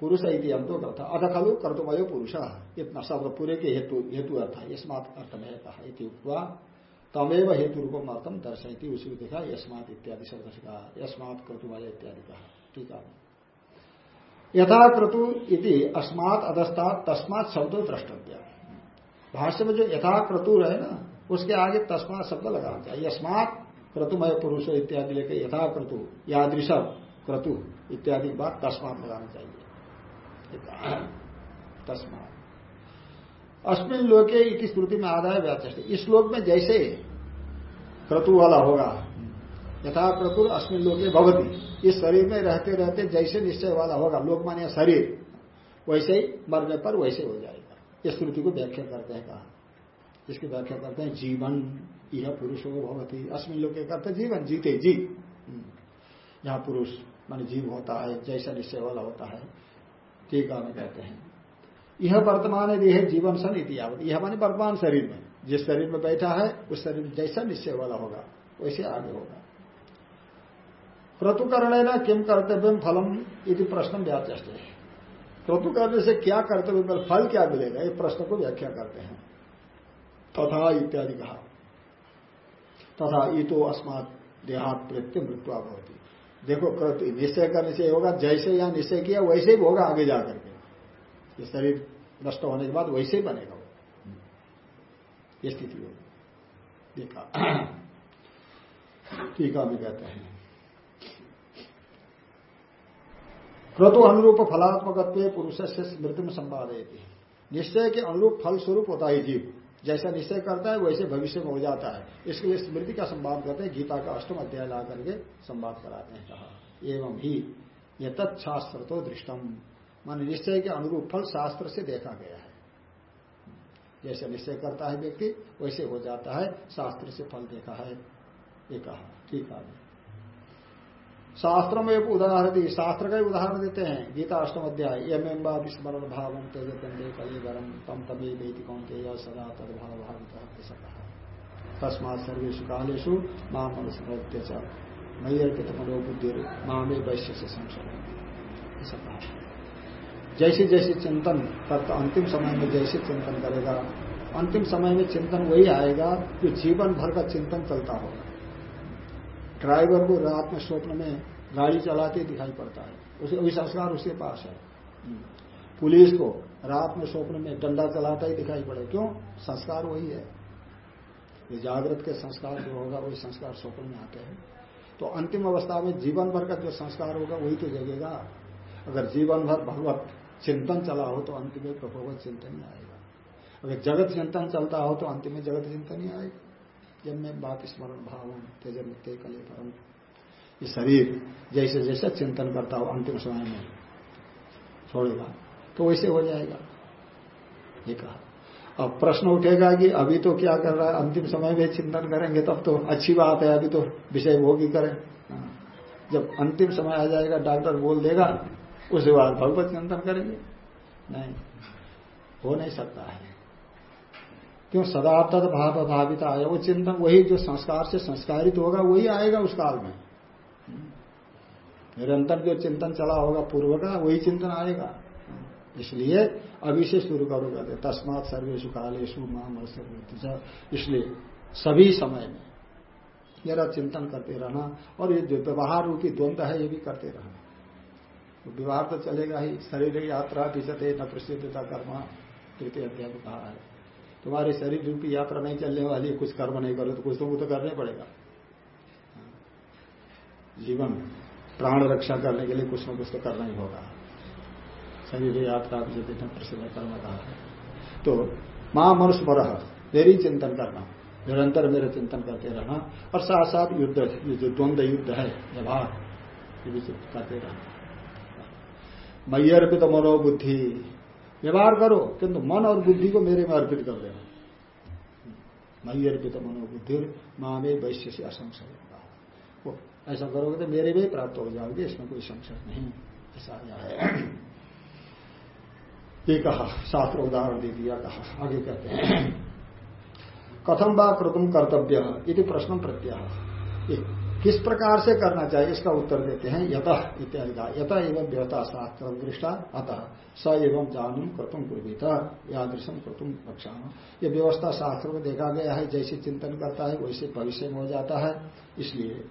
पुरुष इति अंतो ग्रंथ अथ खलु क्रतुमय पुरुष। इतना शब्द पूरे के हेतु हेतु अर्थ। है यस्मात अर्थ में कहा हुआ तमेव हेतु रूपम अर्थम दर्शयती उसी को देखा यस्मात इत्यादि शब्द से कहा यस्मात क्रतुमय इत्यादि कहा ठीक है यथा क्रतु इति अस्मात अधस्तात् तस्मात शब्द द्रष्टव्य। भाष्य में जो यथा क्रतु है ना, उसके आगे तस्मात शब्द लगाना चाहिए। यस्मात क्रतुमय पुरुष इत्यादि लेकर यथा क्रतु यादृश क्रतु इत्यादि बात तस्मात लगाना चाहिए। तस्मात। अस्मिन लोके इति स्मृति में आदाय व्याचस्ट इस लोक में जैसे क्रतु वाला होगा, यथा क्रतु अस्मिन लोके भगवती इस शरीर में रहते रहते जैसे निश्चय वाला होगा, लोक माने शरीर, वैसे ही मरने पर वैसे हो जाएगा। इस श्रुति को व्याख्या करते हैं कहा। इसकी व्याख्या करते हैं, जीवन यह पुरुष हो भगवती अस्मिन लोके करते जीवन, जीते, जी। यहाँ पुरुष मान जीव होता है, जैसा निश्चय वाला होता है, ठीक है कहते हैं। यह वर्तमान देह जीवन सन इतिहावत यह मानी वर्तमान शरीर में। जिस शरीर में बैठा है, उस शरीर में जैसा निश्चय वाला होगा, वैसे आगे होगा। क्रतुकरण न किम कर्तव्य फलम यदि प्रश्न व्याचस्ट है। क्रतु करने से क्या कर्तव्य पर फल क्या मिलेगा ये प्रश्न को व्याख्या करते हैं। तथा इत्यादि कहा। तथा ईतो अस्मात देहात प्रत्य मृत्यु होती देखो निश्चय करने से होगा, जैसे यहाँ निश्चय किया, वैसे ही होगा आगे जाकर के। ये शरीर नष्ट होने के बाद वैसे ही बनेगा वो। ये स्थिति होगी। देखा। टीका भी कहते हैं। क्रतु अनुरूप फलात्मक पुरुष से स्मृति में संवाद निश्चय के अनुरूप फल स्वरूप होता है जीव। जैसा निश्चय करता है, वैसे भविष्य में हो जाता है। इसके लिए स्मृति का संवाद करते हैं, गीता का अष्टम अध्याय ला करके संवाद कराते हैं, कहा, एवं ही ये तत्शास्त्र तो दृष्टम। मान निश्चय के अनुरूप फल शास्त्र से देखा गया है। जैसे निश्चय करता है व्यक्ति, वैसे हो जाता है, शास्त्र से फल देखा है। ये कहा, ठीक है। शास्त्र में एक उदाहरण दी शास्त्र का उदाहरण देते हैं। गीता अष्टम अध्याय, यम एम्बा विस्मरण तेज गंदे कलिवरम तम तमे वेति कौनते सदा तदभाव भावित कहा तस्मात सर्वेशु कालेशु माम मनुष्य मई अर्पित मनोबुद्धि मामे वैश्य से संशय जैसे जैसे चिंतन करता अंतिम समय में जैसे चिंतन करेगा, अंतिम समय में चिंतन वही आएगा जो जीवन भर का चिंतन चलता होगा ड्राइवर को रात में स्वप्न में गाड़ी चलाते दिखाई पड़ता है। उसे संस्कार उसके पास है। पुलिस को रात में स्वप्न में डंडा चलाता ही दिखाई पड़े। क्यों? संस्कार वही है। ये जागृत के संस्कार जो होगा, वही संस्कार स्वप्न में आते हैं। तो अंतिम अवस्था में जीवन भर का जो संस्कार होगा, वही तो जगेगा। अगर जीवन भर भगवत चिंतन चला हो तो अंत में प्रभुवत चिंतन ही आएगा। अगर जगत चिंतन चलता हो तो अंत में जगत चिंतन ही आएगा। जब मैं बात स्मरण भाव हूँ, तेज मित्य कले परम। ये शरीर जैसे जैसे चिंतन करता हो, अंतिम समय में। छोड़ेगा तो वैसे हो जाएगा। ये कहा। अब प्रश्न उठेगा कि अभी तो क्या कर रहा है? अंतिम समय में चिंतन करेंगे तब तो अच्छी बात है, अभी तो विषय भोगी करें। हाँ। जब अंतिम समय आ जाएगा, डॉक्टर बोल देगा उसके बाद भगवत चिंतन करेंगे। नहीं, हो नहीं सकता है। क्यों सदा तद भाव भावित आया? वो चिंतन, वही जो संस्कार से संस्कारित होगा, वही आएगा उस काल में। निरंतर जो चिंतन चला होगा पूर्व का, वही चिंतन आएगा। इसलिए अभी से शुरू करो कहते, तस्मात सर्वेशु कालेशु माम इसलिए सभी समय में मेरा चिंतन करते रहना, और ये जो व्यवहार रूपी द्वंद्व है, ये भी करते रहना। तो विवाह तो चलेगा ही, शरीर यात्रा पिछते न प्रसिद्धता कर्म, तृतीय अध्याय कहा है। तुम्हारी शरीर रूपी यात्रा नहीं चलने वाली कुछ कर्म नहीं करो तो कुछ तो तो करने पड़ेगा। जीवन, प्राण रक्षा करने के लिए कुछ न कुछ तो करना ही होगा। शरीर यात्रा पिछते न प्रसिद्ध कर्म कहा है। तो माँ मनुष्य मरह मेरी चिंतन करना, निरंतर मेरे चिंतन करते रहना, और साथ साथ युद्ध जो द्वंद्व युद्ध है, व्यवहार, ये भी करते रहना। अर्पित मनोबुद्धि व्यवहार करो, किंतु मन और बुद्धि को मेरे में अर्पित कर देना। मई अर्पित मनोबुद्धि माँ में वैश्य से असंशय। वो ऐसा करोगे तो मेरे में प्राप्त हो जाओगे, इसमें कोई संशय नहीं। ऐसा आया है ये कहा, शास्त्र उदाहरण दे दिया, कहा, आगे कहते हैं। कथम बा कृतुम कर्तव्य? यदि प्रश्न प्रत्याह किस प्रकार से करना चाहिए, इसका उत्तर देते हैं, यत इत्यादि का यत एवं व्यवता शास्त्र दृष्टा, अतः स एवं जानूम कर्तुम पूर्वीत यादृशम कर्तुम पक्षान ये व्यवस्था शास्त्र में देखा गया है, जैसे चिंतन करता है, वैसे भविष्य में हो जाता है, इसलिए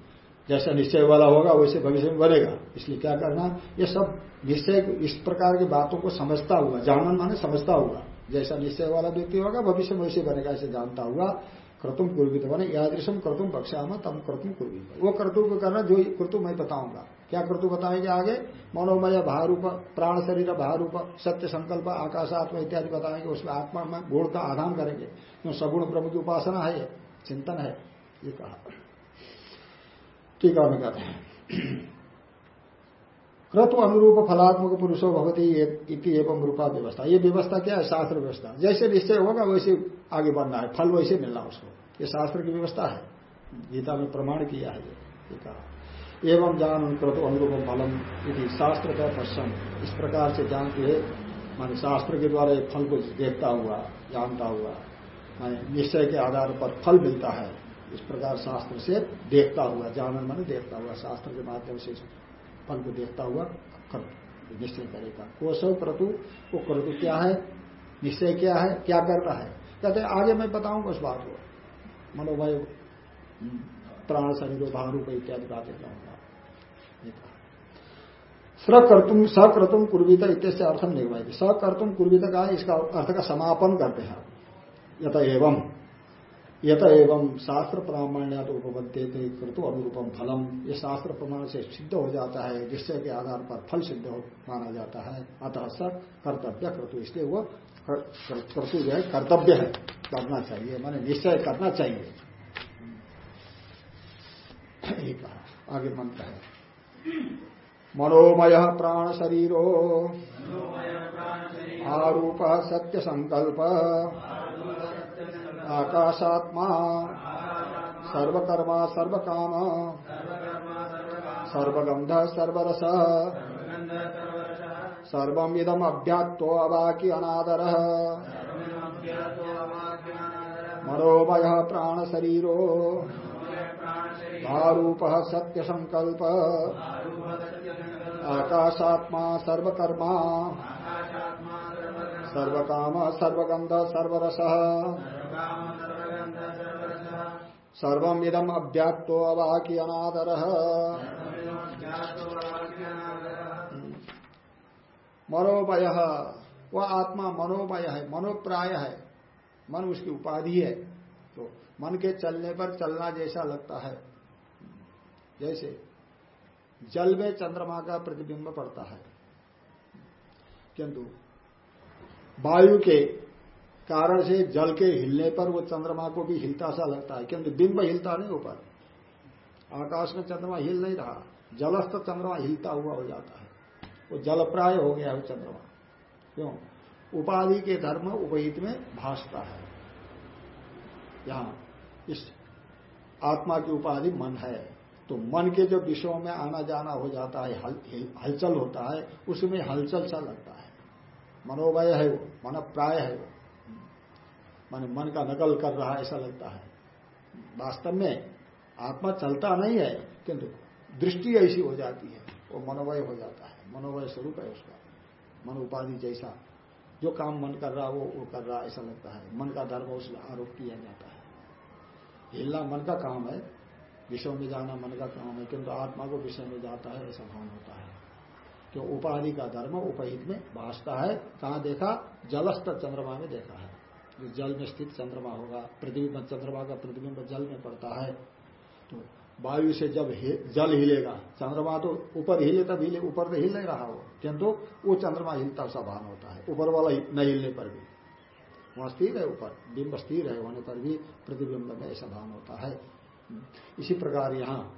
जैसा निश्चय वाला होगा, वैसे भविष्य में बनेगा। इसलिए क्या करना, ये सब निश्चय, इस प्रकार की बातों को समझता हुआ जानन माने समझता हुआ, जैसा निश्चय वाला व्यक्ति होगा, भविष्य में वैसे बनेगा, ऐसे जानता हुआ क्रतुम कुर्वित। बने यादृशम क्रतुम बक्ष्याम तम क्रतुम कुर्वित। वो क्रतु को करना, जो क्रतु मैं बताऊँगा। क्या क्रतु बताएँगे आगे? मनोमय भारूप प्राण शरीर भारूप सत्य संकल्प आकाश आत्मा इत्यादि बताएँगे। उसमें आत्मा में गुण का आधान करेंगे। क्यों सगुण ब्रह्म की उपासना है, चिंतन है, ये कहा। ठीक है कहते हैं। क्रतु अनुरूप फलात्मक पुरुषो भवती एवं रूपा व्यवस्था ये व्यवस्था क्या है? शास्त्र व्यवस्था। जैसे निश्चय होगा, वैसे आगे बढ़ना है। फल वैसे मिलना उसको। ये शास्त्र की व्यवस्था है। गीता में प्रमाण किया है ये कहा। एवं जान क्रतु अनुरूप फलम यदि शास्त्र का पश्चम इस प्रकार से जानते है। मान शास्त्र के द्वारा फल को देखता हुआ, जानता हुआ, माने निश्चय के आधार पर फल मिलता है। इस प्रकार शास्त्र से देखता हुआ, जानन माने देखता हुआ, शास्त्र के माध्यम से फल को देखता हुआ कर, निश्चय करेगा। कोशव क्रतु, वो क्रतु क्या है? निश्चय क्या है? क्या करता है? कहते आगे मैं बताऊँगा उस बात को। मनोभय प्राण शरीर भारूप इत्यादि बातें कहूँगा सकर्तुम सक्रतुम कुर्वित इत्य अर्थम निर्वाह सकर्तुम कुर्वित का इसका अर्थ का समापन करते हैं। यथ एवं, यत एवं शास्त्र प्रामाण्यात उपबद्धे थे कृतु अनुरूपम फलम। ये शास्त्र प्रमाण से सिद्ध हो जाता है निश्चय के आधार पर फल सिद्ध हो, माना जाता है। अतः स कर्तव्य कृतु इसलिए वो क्रतु जो है कर्तव्य है, करना चाहिए, माने निश्चय करना चाहिए। आगे मंत्र है। मनोमय प्राण शरीरो आरूप सत्य संकल्प, आकाशात्मा, सर्वकर्मा सर्वकाम, सर्वगंध सर्वरस सर्वमिदम अभ्यात्तो अवाकी अनादर मनोमय प्राण शरीरो भारूप सत्य संकल्प आकाशात्मा सर्वकर्मा। सर्वकाम सर्वगंध सर्वरस। सर्वम इदम अव्याप्तो अवाकी अनादर मनोमय वह आत्मा मनोमय है, मनोप्राय है। मन उसकी उपाधि है। तो मन के चलने पर चलना जैसा लगता है। जैसे जल में चंद्रमा का प्रतिबिंब पड़ता है। किंतु वायु के कारण से जल के हिलने पर वो चंद्रमा को भी हिलता सा लगता है। किंतु बिंब हिलता नहीं ऊपर। आकाश में चंद्रमा हिल नहीं रहा। जलस्थ चंद्रमा हिलता हुआ हो जाता है। वो जलप्राय हो गया है चंद्रमा। क्यों? उपाधि के धर्म उपहित में भासता है। यहाँ इस आत्मा की उपाधि मन है। तो मन के जो विषयों में आना जाना हो जाता है हल, हलचल होता है उसमें हलचल सा लगता है। मनोवय है वो मन प्राय है वो। माने मन का नकल कर रहा है ऐसा लगता है। वास्तव में आत्मा चलता नहीं है किंतु दृष्टि ऐसी हो जाती है वो मनोवय हो जाता है। मनोवय स्वरूप है उसका। मन उपाधि जैसा। जो काम मन कर रहा, वो वो कर रहा, ऐसा लगता है। मन का धर्म उसमें आरोप किया जाता है। हिलना मन का काम है। विषय में जाना मन का काम है, किंतु आत्मा को विषय में जाता है, ऐसा भान होता है। क्यों? उपाधि का धर्म उपहित में भाषता है। कहा देखा? जलस्तर चंद्रमा में देखा है। जो जल में स्थित चंद्रमा होगा, प्रतिबिंब चंद्रमा का प्रतिबिंब जल में पड़ता है। तो वायु से जब जल हिलेगा, चंद्रमा तो ऊपर हिले तब हिले, ऊपर तो हिल नहीं रहा हो किंतु वो चंद्रमा हिलता सा भान होता है, ऊपर वाला न हिलने पर भी। वहाँ स्थिर है ऊपर, बिंब स्थिर है, होने पर भी प्रतिबिंब में ऐसा भान होता है। इसी प्रकार यहाँ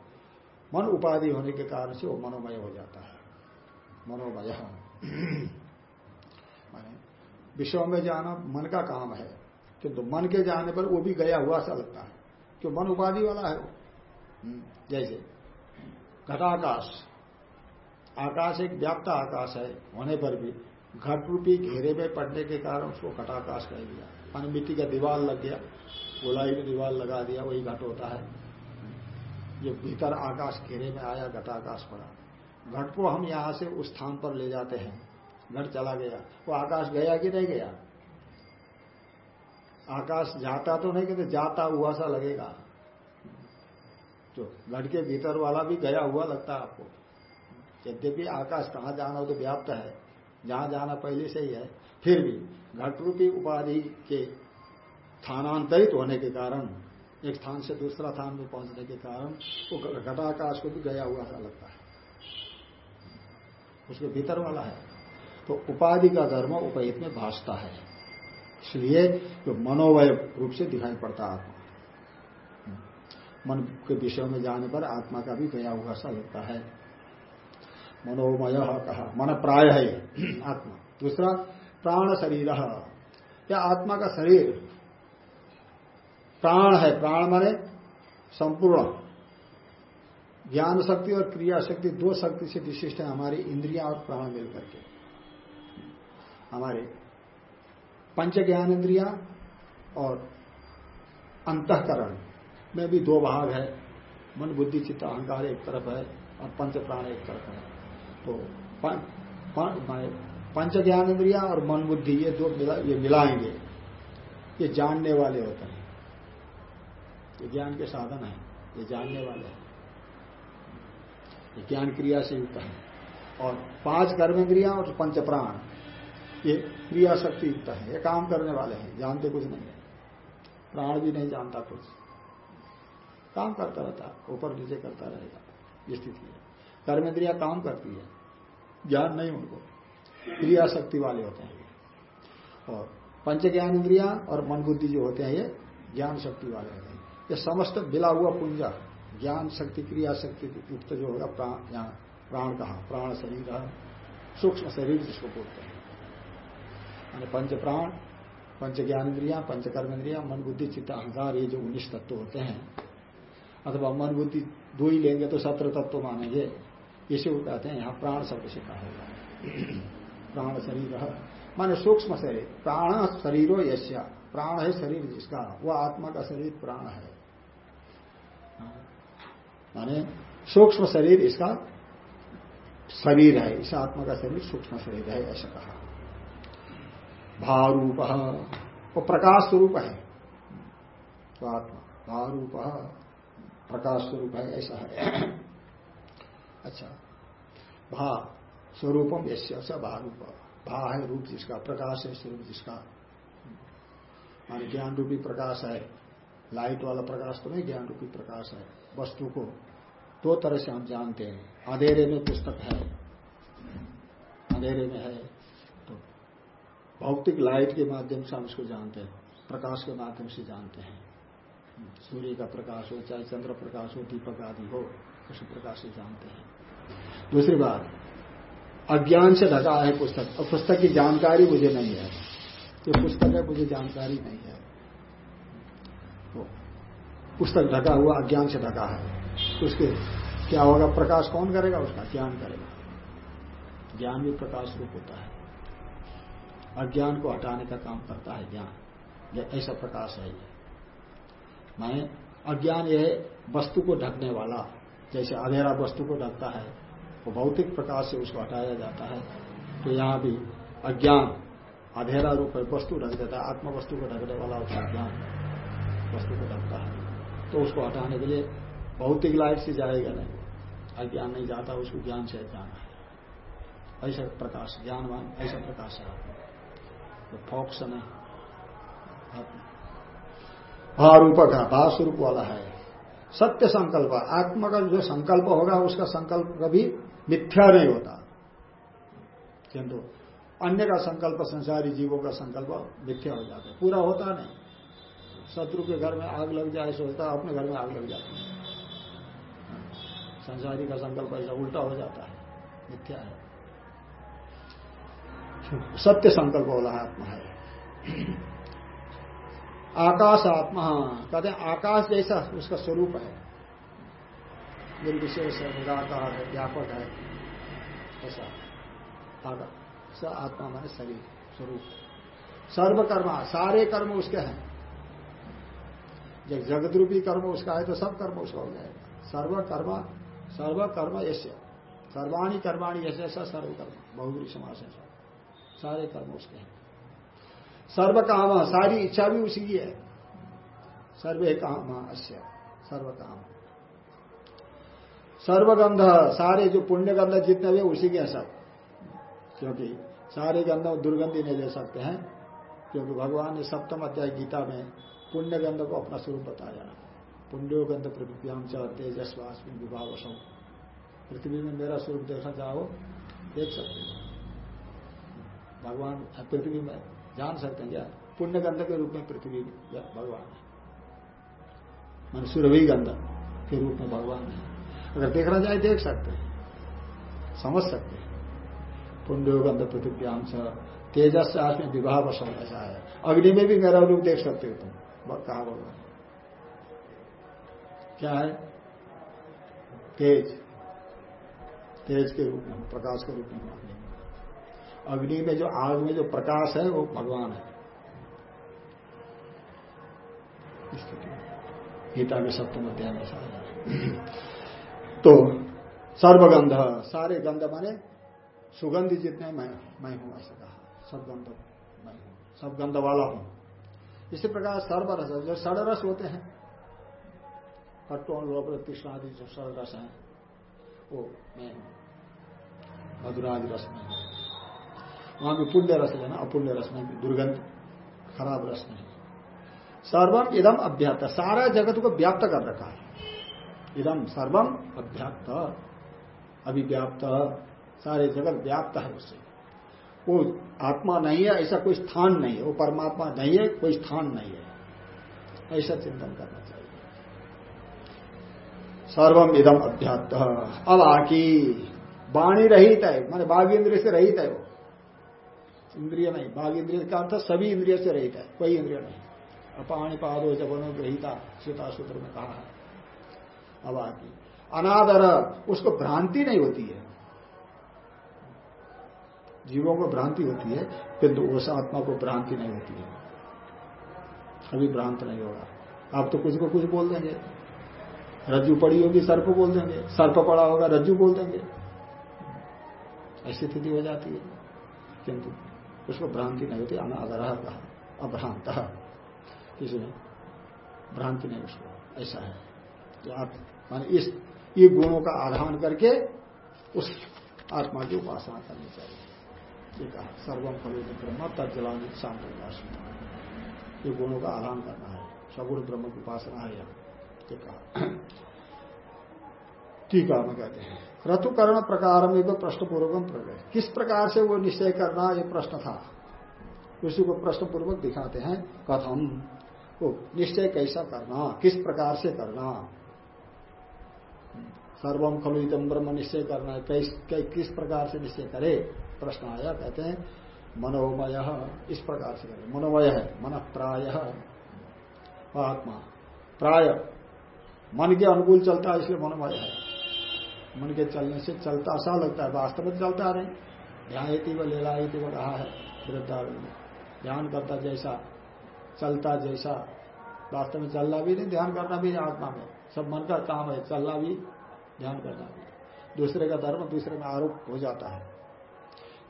मन उपाधि होने के कारण से वो मनोमय हो जाता है। मनोमय। विषयों में जाना मन का काम है, किंतु मन के जाने पर वो भी गया हुआ सा लगता है। क्यों मन उपाधि वाला है वो। जैसे घटाकाश आकाश। एक व्याप्त आकाश है, होने पर भी घट रूपी घेरे में पड़ने के कारण उसको घटाकाश कह दिया। मान मिट्टी का दीवार लग गया, गोलाई में दीवार लगा दिया, वही घट होता है। जो भीतर आकाश घेरे में आया, घटाकाश पड़ा। घट को हम यहाँ से उस स्थान पर ले जाते हैं। घट चला गया। वो आकाश गया कि नहीं गया? आकाश जाता तो नहीं, कहते जाता हुआ सा लगेगा। तो घट के भीतर वाला भी गया हुआ लगता है आपको। यद्यपि आकाश कहाँ जाना हो तो व्याप्त है, जहाँ जाना पहले से ही है, फिर भी घट रूपी उपाधि के स्थानांतरित होने के कारण, एक स्थान से दूसरा स्थान में पहुँचने के कारण, वो घटाकाश को भी गया हुआ सा लगता है। उसके भीतर वाला है। तो उपाधि का धर्म उपहित में भाषता है। इसलिए जो मनोवय रूप से दिखाई पड़ता आत्मा मन के विषय में जाने पर आत्मा का भी गया हुआ सा लगता है। मनोमय कहा मन प्राय है आत्मा। दूसरा प्राण शरीर या आत्मा का शरीर, प्राण है, प्राण माने संपूर्ण। ज्ञान शक्ति और क्रिया शक्ति दो शक्ति से विशिष्ट है, हमारी इंद्रिया और प्राण मिलकर के हमारे पंच ज्ञान इंद्रिया और अंतकरण। में भी दो भाग है। मन, बुद्धि, चित्त, अहंकार एक तरफ़ है और पंच प्राण एक तरफ़ है। तो पंच ज्ञान इंद्रिया और मन, बुद्धि ये दो मिला, ये मिलाएँगे। ये जानने वाले होते हैं। ये ज्ञान के साधन है। ये जानने वाले हैं। ये ज्ञान क्रिया से युक्त है। और पाँच कर्मेंद्रिया और पंच प्राण, ये क्रिया शक्ति युक्त है। ये काम करने वाले हैं। जानते कुछ नहीं है। प्राण भी नहीं जानता कुछ। काम करता रहता, ऊपर नीचे करता रहेगा स्थिति है। कर्मेंद्रिया काम करती है, ज्ञान नहीं उनको क्रिया शक्ति वाले होते हैं और पंच ज्ञान इंद्रिया और मन बुद्धि जो होते हैं, ये ज्ञान शक्ति वाले होते हैं। ये समस्त मिला हुआ पुंजा, ज्ञान शक्ति क्रिया शक्ति युक्त जो होगा प्राण यहाँ प्राण कहा, प्राण शरीर सूक्ष्म शरीर जिसको बोलते हैं। पंच प्राण पंच ज्ञान इंद्रिया पंच कर्म इंद्रिया, मन बुद्धि, चित्त, अहंकार, ये जो उन्नीस तत्व होते हैं अथवा मन बुद्धि दो ही लेंगे तो सत्र तत्व मानेंगे। इसे वो कहते हैं, यहाँ प्राण शब्द से कहा होगा प्राण शरीर माने सूक्ष्म शरीर, प्राण शरीरो यश्या प्राण है शरीर जिसका, वह आत्मा का शरीर प्राण है। माने सूक्ष्म शरीर इसका शरीर है, इस आत्मा का शरीर सूक्ष्म शरीर है, ऐसा कहा। भारूप वो प्रकाश स्वरूप है। तो आत्मा भारूप प्रकाश स्वरूप है, ऐसा है। अच्छा। भा, स्वरूपम यश्य भारूप भा है रूप जिसका, प्रकाश है स्वरूप जिसका। मान ज्ञान रूपी प्रकाश है। लाइट वाला प्रकाश तो नहीं, ज्ञान रूपी प्रकाश है। वस्तु को दो तरह से हम जानते हैं। अंधेरे में पुस्तक है। अंधेरे में है तो भौतिक लाइट के माध्यम से हम उसको जानते हैं। प्रकाश के माध्यम से जानते हैं। सूर्य का प्रकाश हो चाहे चंद्र प्रकाश हो, दीपक आदि हो, उसी प्रकाश से जानते हैं। दूसरी बात, अज्ञान से ढका है पुस्तक। और पुस्तक की जानकारी मुझे नहीं है। ये पुस्तक है, मुझे जानकारी नहीं है। तो पुस्तक ढका हुआ, अज्ञान से ढका है। तो उसके क्या होगा? प्रकाश कौन करेगा? उसका ज्ञान करेगा। ज्ञान भी प्रकाश रूप होता है। अज्ञान को हटाने का काम करता है ज्ञान। ऐसा प्रकाश है ये। माने अज्ञान यह वस्तु को ढकने वाला। जैसे अधेरा वस्तु को ढकता है, वो तो भौतिक प्रकाश से उसको हटाया जाता है। तो यहाँ भी अज्ञान, अधेरा रूप है वस्तु ढक देता है, आत्म वस्तु को ढकने वाला उसका ज्ञान वस्तु को ढकता है। तो उसको हटाने के लिए भौतिक लाइट से जाएगा नहीं। अज्ञान नहीं जाता, उसको ज्ञान से जाना है। ऐसा प्रकाश, ज्ञानवान ऐसा प्रकाश है। आत्मा तो फोक्स नहीं भारूपक है। भास्वरूप वाला है सत्य संकल्प, आत्मा का जो संकल्प होगा, उसका संकल्प कभी मिथ्या नहीं होता। किंतु अन्य का संकल्प, संसारी जीवों का संकल्प मिथ्या हो जाता है, पूरा होता नहीं। शत्रु के घर में आग लग जाए सोचता अपने घर में आग लग जाती है। संसारी का संकल्प ऐसा उल्टा हो जाता है, मिथ्या है। सत्य संकल्प वाला आत्मा है। आकाश आत्मा कहते हैं, आकाश जैसा उसका स्वरूप है। निर्विशेष है निराकार है, व्यापक है, ऐसा। स आत्मा माने शरीर, स्वरूप। सर्वकर्मा, सारे कर्म उसके हैं। जब जगत रूपी कर्म उसका है तो सब कर्म उसका हो जाएगा। सर्वकर्मा, सर्वकर्म ऐसे सर्वाणी कर्माणी ऐसा सर्वकर्म बहुगुरी समास ऐसा सारे कर्म उसके हैं। सर्व काम सारी इच्छा भी उसी की है। सर्वे काम अश्य सर्व काम सर्वगंध, सारे जो पुण्य गंध जितने भी उसी के हैं सब। क्योंकि सारे गंध दुर्गंधी नहीं ले सकते हैं, क्योंकि भगवान ने सप्तम अध्याय गीता में पुण्य गंध को अपना स्वरूप बताया। पुण्यो गंध पृथ्व्याम च तेजस्वास में विभाग पृथ्वी में मेरा स्वरूप देखना चाहो देख सकते हो। भगवान, पृथ्वी में जान सकते हैं। क्या पुण्य गंध के रूप में पृथ्वी भगवान। है मान सुरभि गंध के रूप में भगवान है। अगर देखना चाहे देख सकते हैं। समझ सकते हैं। पुण्यो गंध पृथ्व्याम से तेजस से आज में विवाह वसम ऐसा है। अग्नि में भी मेरा रूप देख सकते हो तुम। कहा भगवान? क्या है? तेज। तेज के रूप में प्रकाश के रूप में। अग्नि में जो आग में जो प्रकाश है, वो भगवान है। गीता के सप्तम अध्याय में सारा। तो सर्वगंध, सारे गंध माने सुगंध जितने मैं मैं हूँ, ऐसा कहा। सब गंध, मैं हूँ। सब गंध वाला हूँ। इसी प्रकार सर्वरस जो षडरस होते हैं कट्टोन लोक कृष्णादि जो षडरस हैं, वो मैं हूँ। मधुराज रस में वहाँ भी पुण्य रस लेना अपुण्य रस नहीं, दुर्गंध, खराब रस नहीं। सर्वम इदम अभ्याप्त, सारा जगत को व्याप्त कर रखा है। इदम सर्वम अभ्याप्त, अभिव्याप्त, सारे जगत व्याप्त है उससे। वो आत्मा नहीं है, ऐसा कोई स्थान नहीं है। वो परमात्मा नहीं है, कोई स्थान नहीं है। ऐसा चिंतन करना चाहिए। सर्वम इदम अभ्याप्त। अब आकी वाणी रहित है, माने बाघ इंद्र से रहित है वो। इंद्रिय नहीं बाघ इंद्रिय का अर्थ सभी इंद्रिय से रहित है, कोई इंद्रिय नहीं। अपाणी पादो जबनो ग्रहिता, सीता सूत्र में कहा है। अब आती अनादर, उसको भ्रांति नहीं होती है। जीवों को भ्रांति होती है, किंतु उस आत्मा को भ्रांति नहीं होती है। अभी भ्रांत नहीं होगा। आप तो कुछ को कुछ बोल देंगे। रज्जू पड़ी होगी, सर्प बोल देंगे। सर्प पड़ा होगा, रज्जू बोल देंगे। ऐसी स्थिति हो जाती है। किंतु उसको भ्रांति नहीं होती अनादर कहा अभ्रांत। किसी ने? भ्रांति नहीं उसको, ऐसा है। तो आप, मान इस, ये गुणों का आधान करके उस आत्मा की उपासना करनी चाहिए। ये कहा सर्वम फलो ब्रह्म तत्जलानी शांत ये गुणों का आधान करना है। सगुण ब्रह्म की उपासना है यह। कहा। ठीक है कहते हैं। क्रतुकर्ण प्रकार में प्रश्न पूर्वक प्रकट किस प्रकार से वो निश्चय करना ये प्रश्न था। उसी को प्रश्न पूर्वक दिखाते हैं कथम। वो निश्चय कैसा करना किस प्रकार से करना। सर्वम खलुतम ब्रह्म निश्चय करना है किस, किस प्रकार से निश्चय करे प्रश्न आया कहते हैं मनोमय इस प्रकार से करे। मनोमय है मन प्राय आत्मा। प्राय। मन के अनुकूल चलता है इसलिए मनोमय है। मन के चलने से चलता सा लगता है, वास्तव में चलता नहीं। ध्यान व लेला व कहा है वृद्धारण में। ध्यान करता जैसा, चलता जैसा। वास्तव में चलना भी नहीं, ध्यान करना भी आत्मा में। सब मन का काम है, चलना भी, ध्यान करना भी। दूसरे का धर्म दूसरे में आरोप हो जाता है।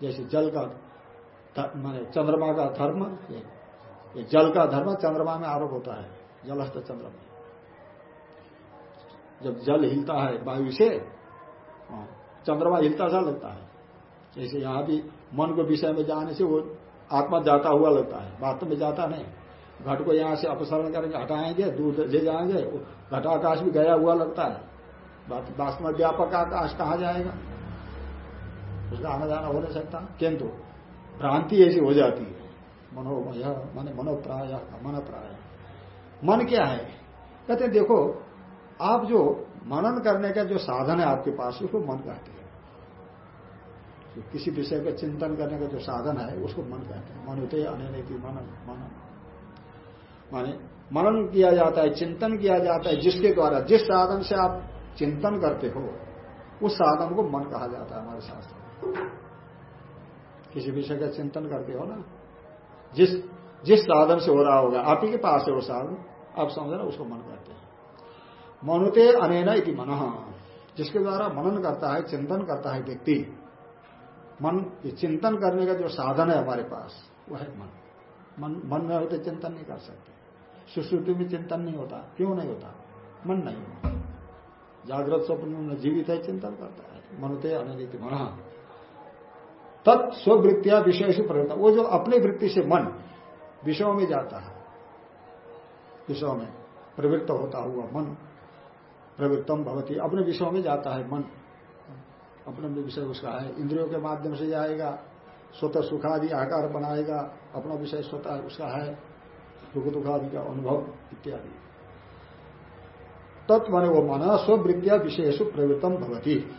जैसे जल का माने चंद्रमा का धर्म, ये जल का धर्म चंद्रमा में आरोप होता है, जलस्थ चंद्रमा जब जल हिलता है वायु से चंद्रमा हिलता सा लगता है। जैसे यहाँ भी मन को विषय में जाने से वो आत्मा जाता हुआ लगता है वास्तव में जाता नहीं। घट को यहाँ से अपसरण करेंगे हटाएँगे, दूर ले जाएँगे घटाकाश भी गया हुआ लगता है। वास्तव में व्यापक आकाश कहा जाएगा? उसका आना जाना हो नहीं सकता। किंतु भ्रांति ऐसी हो जाती है। मनोमय, मन, मनोप्राय मन प्राय मन क्या है? कहते देखो, आप जो मनन करने का जो साधन है आपके पास, उसको मन कहते हैं। तो किसी विषय का चिंतन करने का जो साधन है, उसको मन कहते हैं। मन मनुते अनिति मनन मनन। माने मनन किया जाता है, चिंतन किया जाता है, जिसके द्वारा, जिस साधन से आप चिंतन करते हो, उस साधन को मन कहा जाता है हमारे शास्त्र किसी विषय का चिंतन करते हो ना? जिस जिस साधन से हो रहा होगा, आप ही के पास है वो साधन, आप समझ रहे उसको मन कहते मनुते अनेना इति मन। जिसके द्वारा मनन करता है, चिंतन करता है व्यक्ति, मन, ये चिंतन करने का जो साधन है हमारे पास, वो है मन। मन मन में होते चिंतन नहीं कर सकते। सुश्रुति में चिंतन नहीं होता। क्यों नहीं होता? मन नहीं होता। जागृत स्वप्न में जीवित है, चिंतन करता है। मनुते अनित मन। तत्स्वृत्तिया विषय से परिवर्तन वो जो अपनी वृत्ति से मन विषयों में जाता है, विषयों में प्रवृत्त होता हुआ मन प्रवृत्तम भवती। अपने विषयों में जाता है मन। अपने विषय उसका है। इंद्रियों के माध्यम से जाएगा, स्वतः सुखादि आकार बनाएगा, अपना विषय स्वतः उसका है दुख दुखादि का अनुभव इत्यादि। तत्व वो मन स्वृत्तिया विषय प्रवृत्तम भवती।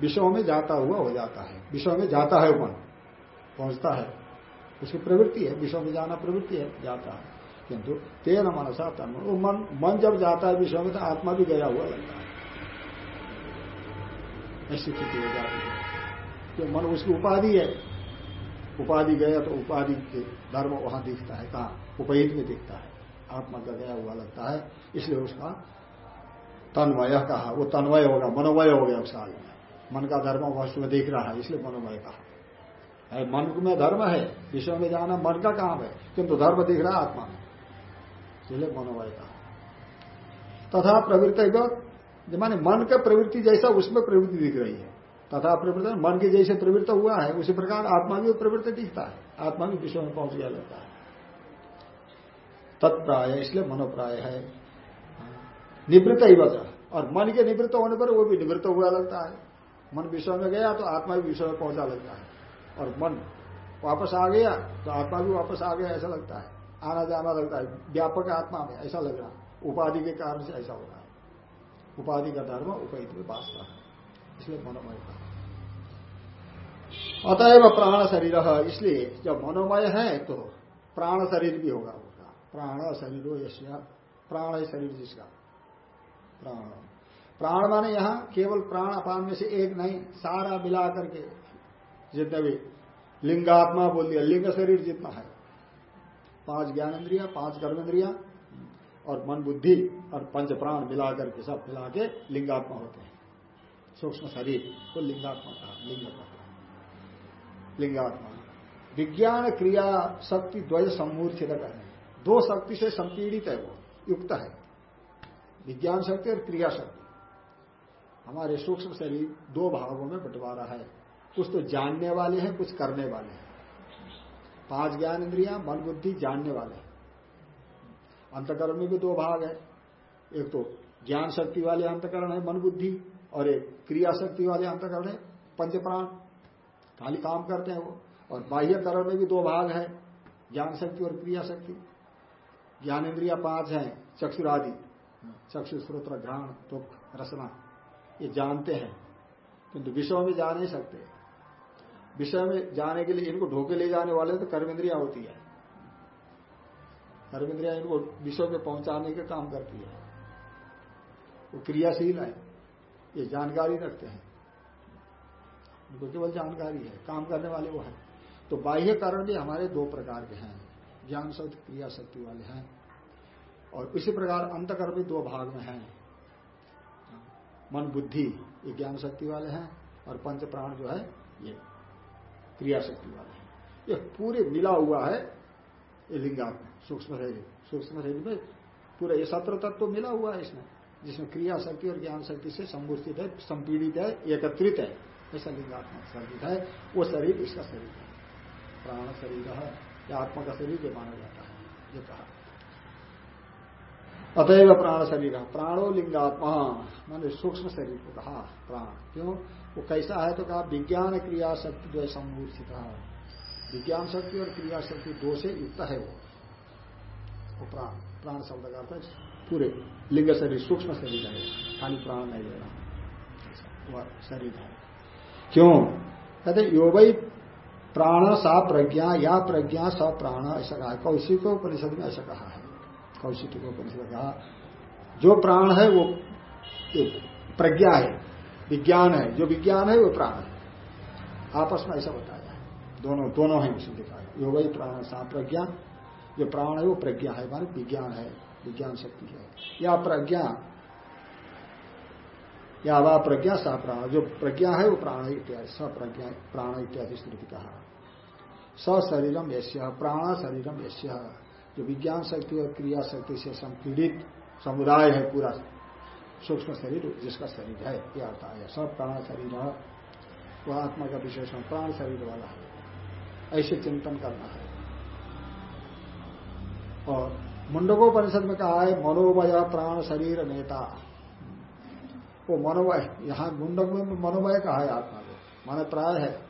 विषयों में जाता हुआ हो जाता है। विषयों में जाता है मन। पहुँचता है। उसकी प्रवृत्ति है। विषयों में जाना प्रवृत्ति है, जाता है। किंतु तेन मनसा तन मन मन जब जाता है विषयों में तो आत्मा भी गया हुआ लगता है। ऐसी स्थिति हो जाती है। तो मन उसकी उपाधि है। उपाधि गया तो उपाधि के धर्म वहाँ दिखता है। कहा? उपहित में दिखता है। आत्मा का गया हुआ लगता है। इसलिए उसका तन्वय कहा। वो तन्वय होगा मनोवय हो गया उसका मन का धर्म वस्तु में दिख रहा है, इसलिए मनोमय कहा। मन में धर्म है। विश्व में जाना मन का काम है। किंतु धर्म दिख रहा है आत्मा में। इसलिए मनोमय कहा। तथा प्रवृत्ति माने मन का प्रवृत्ति जैसा उसमें प्रवृत्ति दिख रही है। तथा प्रवृत्ति, मन के जैसे प्रवृत्त हुआ है, उसी प्रकार आत्मा भी प्रवृत्ति दिखता है। आत्मा भी विश्व में पहुँच गया लगता है। तत्प्राय, इसलिए मनोप्राय है। निवृत्त ही वजह और मन के निवृत्त होने पर वो भी निवृत्त हुआ लगता है। मन विश्व में गया तो आत्मा भी विश्व में पहुँचा लगता है। और मन वापस आ गया तो आत्मा भी वापस आ गया, ऐसा लगता है। आना जाना लगता है व्यापक आत्मा में ऐसा लग रहा उपाधि के कारण से ऐसा हो रहा है। उपाधि का धर्म उपहित में बासता है। इसलिए मनोमय का अतएव प्राण शरीर इसलिए जब मनोमय है तो प्राण शरीर भी होगा उसका प्राण शरीर यश्या प्राण शरीर जिसका। प्राण। प्राण माने यहाँ केवल प्राण अपान में से एक नहीं, सारा मिला करके जितने भी लिंगात्मा बोल दिया, लिंग शरीर जितना है। पाँच ज्ञान इंद्रिया पाँच कर्मेंद्रिया और मन, बुद्धि और पंच प्राण मिला करके सब मिला के लिंगात्मा होते हैं। सूक्ष्म शरीर को लिंगात्मा कहा, लिंग लिंगात्मा। विज्ञान क्रिया शक्ति द्वय सम्मूर्थित कहने दो शक्ति से संपीड़ित है वो, युक्त है। विज्ञान शक्ति और क्रिया शक्ति। हमारे सूक्ष्म शरीर दो भागों में बंटवारा है। कुछ तो जानने वाले हैं, कुछ करने वाले हैं। पाँच ज्ञान इंद्रिया, मन, बुद्धि, जानने वाले। अंतकरण में भी दो भाग है। एक तो ज्ञान शक्ति वाले अंतकरण है, मन, बुद्धि, और एक क्रिया शक्ति वाले अंतकरण है पंच प्राण खाली काम करते हैं वो। और बाह्य करण में भी दो भाग है, ज्ञान शक्ति और क्रिया शक्ति। ज्ञान इंद्रिया पाँच है, चक्षुरादि। चक्षु स्रोत्र घ्राण, तुक, रसना। ये जानते हैं। किंतु विषय में जा नहीं सकते। विषय में जाने के लिए इनको ढोके ले जाने वाले तो कर्मेंद्रिया होती है। कर्मेंद्रिया इनको विषय में पहुँचाने के काम करती है। वो क्रियाशील है, ये जानकारी रखते हैं। उनको केवल जानकारी है, काम करने वाले वो है। तो बाह्य कारण भी हमारे दो प्रकार के हैं ज्ञान शक्ति क्रिया शक्ति वाले हैं। और इसी प्रकार अंतकर्म भी दो भाग में हैं। मन बुद्धि, ये ज्ञान शक्ति वाले हैं, और पंच प्राण जो है, ये। क्रिया शक्ति वाले। हैं ये पूरे मिला हुआ है ये लिंगात्म सूक्ष्म शरीर सूक्ष्म शरीर में पूरा ये सत्र तत्व तो मिला हुआ है इसमें, जिसमें क्रिया शक्ति और ज्ञान शक्ति से संबूषित है, संपीड़ित है, एकत्रित है। ऐसा लिंगात्मक शरीर है, वो शरीर इसका शरीर है। प्राण शरीर है आत्मा का शरीर जो माना जाता है, ये कहा। अतएव प्राण शरीर प्राणो लिंगात्मा मैंने सूक्ष्म शरीर को कहा, प्राण। क्यों? वो कैसा है तो कहा, विज्ञान क्रिया शक्ति दो सम्मूर्थित विज्ञान शक्ति और क्रिया शक्ति दो से युक्त है वो। वो प्राण प्राण शब्द का अर्थ पूरे लिंग शरीर, सूक्ष्म शरीर है। खाली प्राण नहीं ले रहा। शरीर है। क्यों? कहते यो प्राण सा प्रज्ञा, या प्रज्ञा स प्राण, ऐसा कहा कौशिक को परिषद में ऐसा कहा है। कौशिक को परिषद कहा, जो प्राण है वो प्रज्ञा है। विज्ञान है, जो विज्ञान है वो प्राण है। आपस में ऐसा बताया है। दोनों दोनों है उसे दिखाया योग ही प्राण सा प्रज्ञा जो प्राण है वो प्रज्ञा है, माने विज्ञान है, विज्ञान शक्ति है। या प्रज्ञा, या वा प्रज्ञा, सा प्राण। जो प्रज्ञा है वो प्राण इत्यादि, स प्रज्ञा, प्राण इत्यादि स्मृति कहा स शरीरम यश्य प्राण शरीरम यश्य जो विज्ञान शक्ति और क्रिया शक्ति से संपीड़ित समुदाय है पूरा सूक्ष्म शरीर, जिसका शरीर है यह अर्थ आया। सब प्राण शरीर वह आत्मा का विशेषण प्राण शरीर वाला है। ऐसे चिंतन करना है। और मुंडकोपनिषद में कहा है, मनोमय प्राण शरीर नेता। वो मनोमय, यहाँ मुंडक में मनोमय कहा है आत्मा को। मन प्राय है।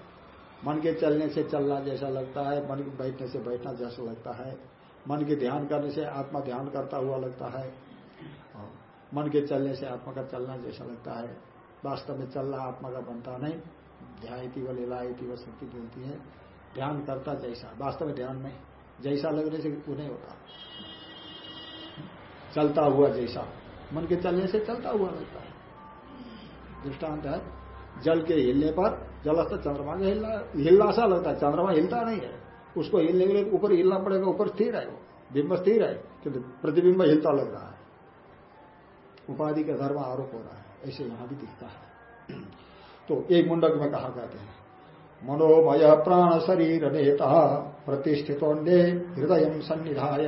मन के चलने से चलना जैसा लगता है, मन के बैठने से बैठना जैसा लगता है। मन के ध्यान करने से आत्मा ध्यान करता हुआ लगता है। मन के चलने से आत्मा का चलना जैसा लगता है। वास्तव में चलना आत्मा का बनता नहीं। ध्यायती व लीलायती व शक्ति बोलती है। ध्यान करता जैसा, वास्तव में ध्यान नहीं जैसा लगने से वो नहीं होता। चलता हुआ जैसा। मन के चलने से चलता हुआ लगता है। दृष्टांत है। जल के हिलने पर जलस्तर चंद्रमा का हिलना हिलना सा लगता है। चंद्रमा हिलता नहीं है। उसको हिलने के लिए ऊपर हिलना पड़ेगा, ऊपर स्थिर है वो। बिंब स्थिर है किंतु प्रतिबिंब हिलता लग रहा है। उपाधि का धर्म आरोप हो रहा है, ऐसे यहाँ भी दिखता है। तो एक मुंडक में कहा कहते हैं, मनोमय प्राण शरीर नेता प्रतिष्ठित हृदय सन्निधाय।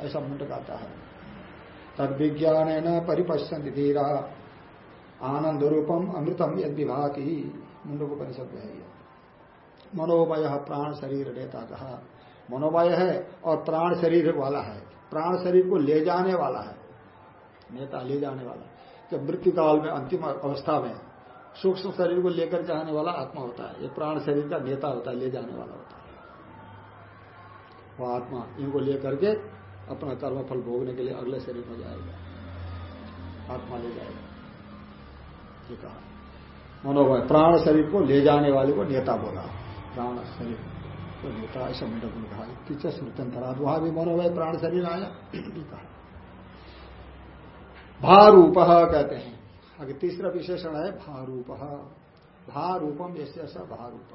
ऐसा मुंडक आता है। तद विज्ञान न परिपश्यंति धीरा आनंद रूपम अमृतम यद विभाति मुंडकोपनिषद है मनोमय प्राण शरीर नेता कहा, मनोमय है और प्राण शरीर वाला है। प्राण शरीर को ले जाने वाला है। नेता ले जाने वाला। जब मृत्यु काल में, अंतिम अवस्था में सूक्ष्म शरीर को लेकर जाने वाला आत्मा होता है, ये प्राण शरीर का नेता होता है, ले जाने वाला होता है। वो आत्मा इनको लेकर के अपना कर्म फल भोगने के लिए अगले शरीर में जाएगा। आत्मा ले जाएगा। ये कहा। मनोभय प्राण शरीर को ले जाने वाले को नेता बोला। प्राण शरीर को नेता ऐसा मंडप में कहा तीसरा स्मृतंतरा वहाँ भी मनोभय प्राण शरीर आया। कहा। भारूप कहते हैं। अगर तीसरा विशेषण है भारूप। भारूपम ऐसे ऐसा भारूप।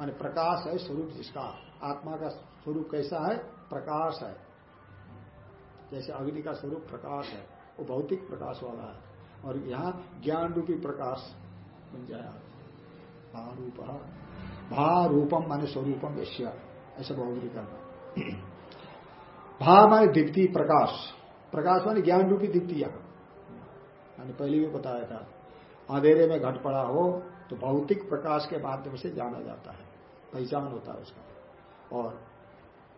माने प्रकाश है स्वरूप जिसका। आत्मा का स्वरूप कैसा है? प्रकाश है। जैसे अग्नि का स्वरूप प्रकाश है। वो भौतिक प्रकाश वाला है। और यहाँ ज्ञान रूपी प्रकाश बन जाए भारूप। भारूपम माने स्वरूपम ऐश्य ऐसा बहुगरी करना। भा माने दीप्ति प्रकाश। प्रकाश मानी ज्ञान रूपी दीप्ति यहाँ पहले भी बताया था, अंधेरे में घट पड़ा हो तो भौतिक प्रकाश के माध्यम से जाना जाता है, पहचान होता है उसका। और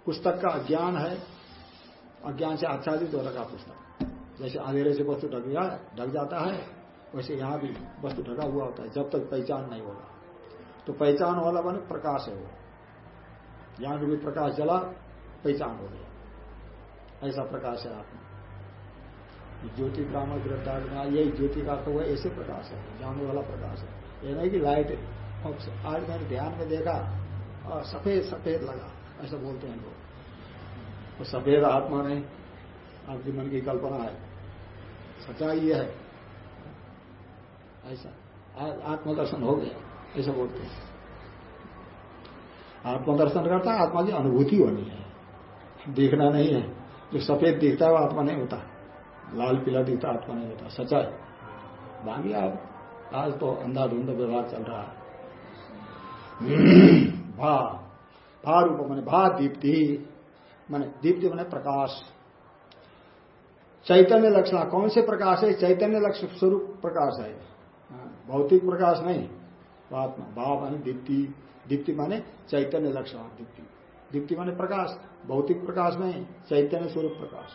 पुस्तक का अज्ञान है, अज्ञान से आच्छादित हो रखा पुस्तक। जैसे अंधेरे से वस्तु ढक गया, ढक जाता है, वैसे यहाँ भी वस्तु ढका हुआ होता है, जब तक पहचान नहीं होगा। तो पहचान वाला बने प्रकाश है वो। यहाँ भी प्रकाश जला, पहचान हो गया। ऐसा प्रकाश है आपने ज्योति ब्राह्मण गिरफ़्तार यही ज्योति का अर्थ हुआ ऐसे प्रकाश है जानने वाला प्रकाश है। ये नहीं कि लाइट आज मैंने ध्यान में देखा, और सफ़ेद सफ़ेद लगा, ऐसा बोलते हैं लोग। तो सफ़ेद आत्मा नहीं, आपके मन की कल्पना है। सच्चाई है। ऐसा। आत्मदर्शन हो गया, ऐसा बोलते हैं। आत्मदर्शन करता है, आत्मा की अनुभूति होनी है। देखना नहीं है। जो सफ़ेद दिखता है, वो आत्मा नहीं होता। लाल पीला दिखता आत्मा नहीं होता सच्चाई बाकी आप आज तो अंधाधुंध व्यवहार चल रहा है। भा भा रूप मैंने भा दीप्ति मैंने दीप्ति मैंने प्रकाश। चैतन्य लक्षण कौन से प्रकाश है? चैतन्य लक्ष्य स्वरूप प्रकाश है। हाँ, भौतिक प्रकाश नहीं आत्मा भाव माने दीप्ति दीप्ति माने चैतन्य लक्षण दीप्ति। दीप्ति माने प्रकाश भौतिक प्रकाश नहीं चैतन्य स्वरूप प्रकाश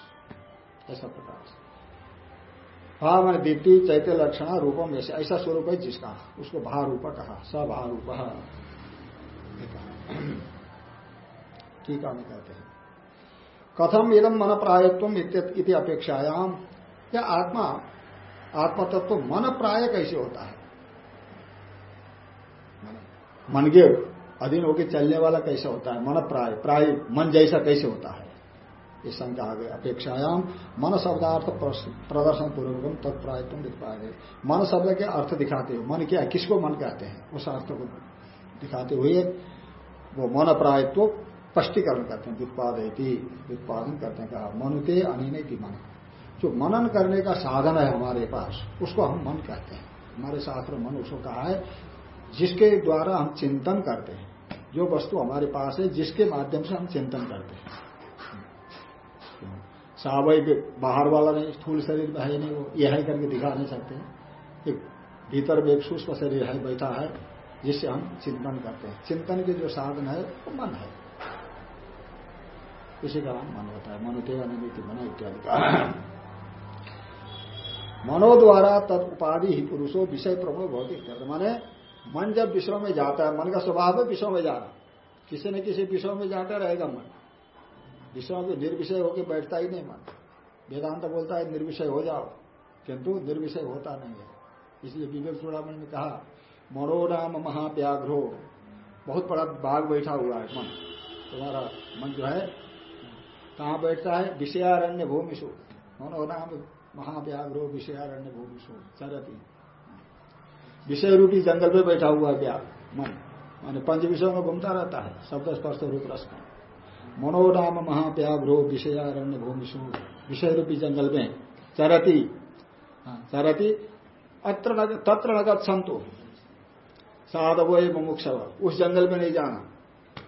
ऐसा प्रकाश। भाव मैंने दीप्ति चैत्य लक्षण रूपम ऐसे, ऐसा स्वरूप है जिसका उसको भा रूप कहा, सभारूप। ठीक है कहते हैं। कथम इदम मन प्रायत्व इति अपेक्षायाम। या आत्मा आत्मा तत्व मन प्राय कैसे होता है? मन के अधीन होकर चलने वाला कैसे होता है? मन प्राय प्राय, मन जैसा कैसे होता है? ये शंका आ गई अपेक्षायाम। मन शब्दार्थ प्रदर्शन पूर्वकम तत्प्रायत्व दिखाए मन शब्द के अर्थ दिखाते हो। मन क्या किसको मन कहते हैं? उस अर्थ को दिखाते हुए वो मन प्रायत्व स्पष्टीकरण करते हैं। व्युत्पादयती व्युत्पादन करते हैं। कहा, मनुते अनिने की मन। जो मनन करने का साधन है हमारे पास, उसको हम मन कहते हैं। हमारे शास्त्र मन उसको कहा है, जिसके द्वारा हम चिंतन करते हैं, जो वस्तु हमारे पास है, जिसके माध्यम से हम चिंतन करते हैं। सावय बाहर वाला नहीं, स्थूल शरीर है नहीं, वो यह है करके दिखा नहीं सकते। एक भीतर में एक सूक्ष्म शरीर है, बैठा है, जिससे हम चिंतन करते हैं। चिंतन के जो साधन है, वो मन है। उसी का मन होता है। मनुते अनिमित मन इत्यादि। का मनो द्वारा तद उपाधि ही पुरुषो विषय प्रमुख भौतिक माने मन जब विषयों में जाता है, मन का स्वभाव है विषयों में जाना। किसी न किसी विषयों में जाता रहेगा मन। विषयों के निर्विषय होकर बैठता ही नहीं मन। वेदांत बोलता है, निर्विषय हो जाओ। किंतु निर्विषय होता नहीं है। इसलिए विवेक चूड़ामण ने कहा मनोराम महाव्याघ्रो। बहुत बड़ा बाघ बैठा हुआ है मन। तुम्हारा मन जो है, कहाँ बैठता है? विषयारण्य भूमि भूमिशु मनोराम महाव्याघ्रो, विषयारण्य भूमि भूमिशु चरती। विषय रूपी जंगल में बैठा हुआ है व्याघ मन। माने पंच विषयों में घूमता रहता है। शब्द स्पर्श रूप रस मनोराम महाव्याघ्रो विषयारण्य भूमिशु विषय रूपी जंगल में चरती। हाँ, चरती। अत्र तत्र नगत संतो साधवो मुमुक्ष उस जंगल में नहीं जाना।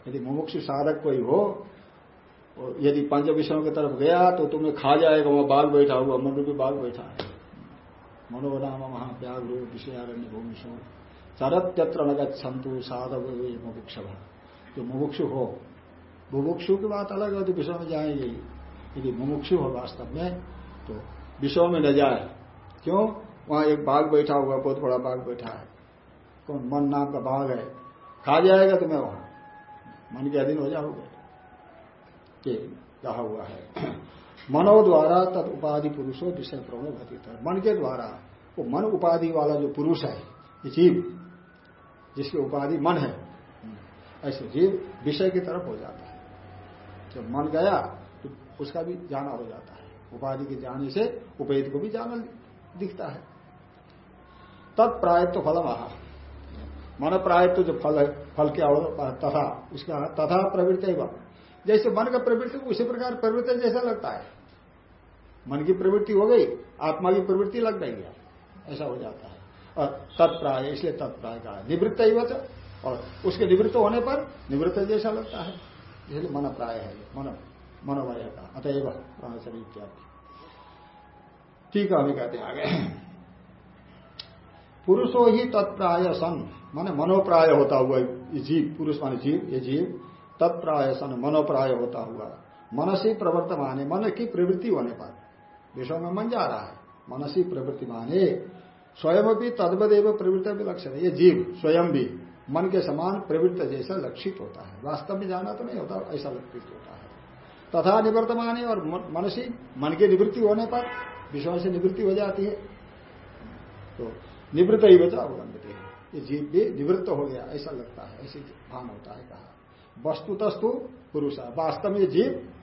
यदि मुमुक्षु साधक कोई हो यदि पंच विषयों की तरफ़ गया तो तुम्हें खा जाएगा वहाँ बाघ बैठा हुआ मन रूपी बाघ बैठा है। मनोराम महाव्याघ्रो विषयारण्य भूमिशु चरत्यत्र नगत संतु साधव मुमुक्ष जो मुमुक्षु हो मुमुक्षु की बात अलग है तो विषय में जाएँगे। यदि मुमुक्षु हो वास्तव में तो विषयों में न जाए। क्यों? वहाँ एक बाघ बैठा हुआ, बहुत बड़ा बाघ बैठा है। कौन? मन नाम का बाघ है। खा जाएगा तुम्हें वहाँ। मन के अधीन हो जाओगे। ये कहा हुआ है। मनो द्वारा तद उपाधि पुरुषो विषय प्रमुख घटित है मन के द्वारा, वो मन उपाधि वाला जो पुरुष है, ये जीव, जिसकी उपाधि मन है, ऐसे जीव विषय की तरफ़ हो जाता है। जब मन गया तो उसका भी जाना हो जाता है। उपाधि के जाने से उपेद को भी जाना दिखता है। तत्प्रायत्व फल आह। मन प्रायत्व जो फल है, फल के तथा, उसका तथा प्रवृत्ति जैसे मन का प्रवृत्ति, उसी प्रकार प्रवृत्ति जैसा लगता है। मन की प्रवृत्ति हो गई, आत्मा की प्रवृत्ति लग रही है। ऐसा हो जाता है। और तत्प्राय इसलिए तत्प्राय का निवृत्त ही और उसके निवृत्त होने पर निवृत्त जैसा लगता है। इसलिए मन प्राय है, मन, मनोमय का, अतएव प्राणशरी इत्यादि ठीक है कहते हैं आगे। पुरुषो ही तत्प्राय सन, माने मनोप्राय होता हुआ जीव, पुरुष माने जीव, ये जीव, तत्प्राय सन, मनोप्राय होता हुआ। मनसी प्रवर्तमान मन की प्रवृत्ति होने पर विषय में मन जा रहा है, मनसी प्रवृत्ति माने, स्वयं भी तद्वदेव प्रवृत्ति लक्षण ये जीव, स्वयं भी। मन के समान प्रवृत्त जैसा लक्षित होता है। वास्तव में जाना तो नहीं होता, ऐसा लक्षित होता है। तथा निवर्तमान और मनसी, मन की निवृत्ति होने पर विषयों से निवृत्ति हो जाती है। तो निवृत्त ही बचा अवगम्य ये जीव भी निवृत्त हो गया, ऐसा लगता है, ऐसे भान होता है कहा। वस्तु तस्तु पुरुष, वास्तव में जीव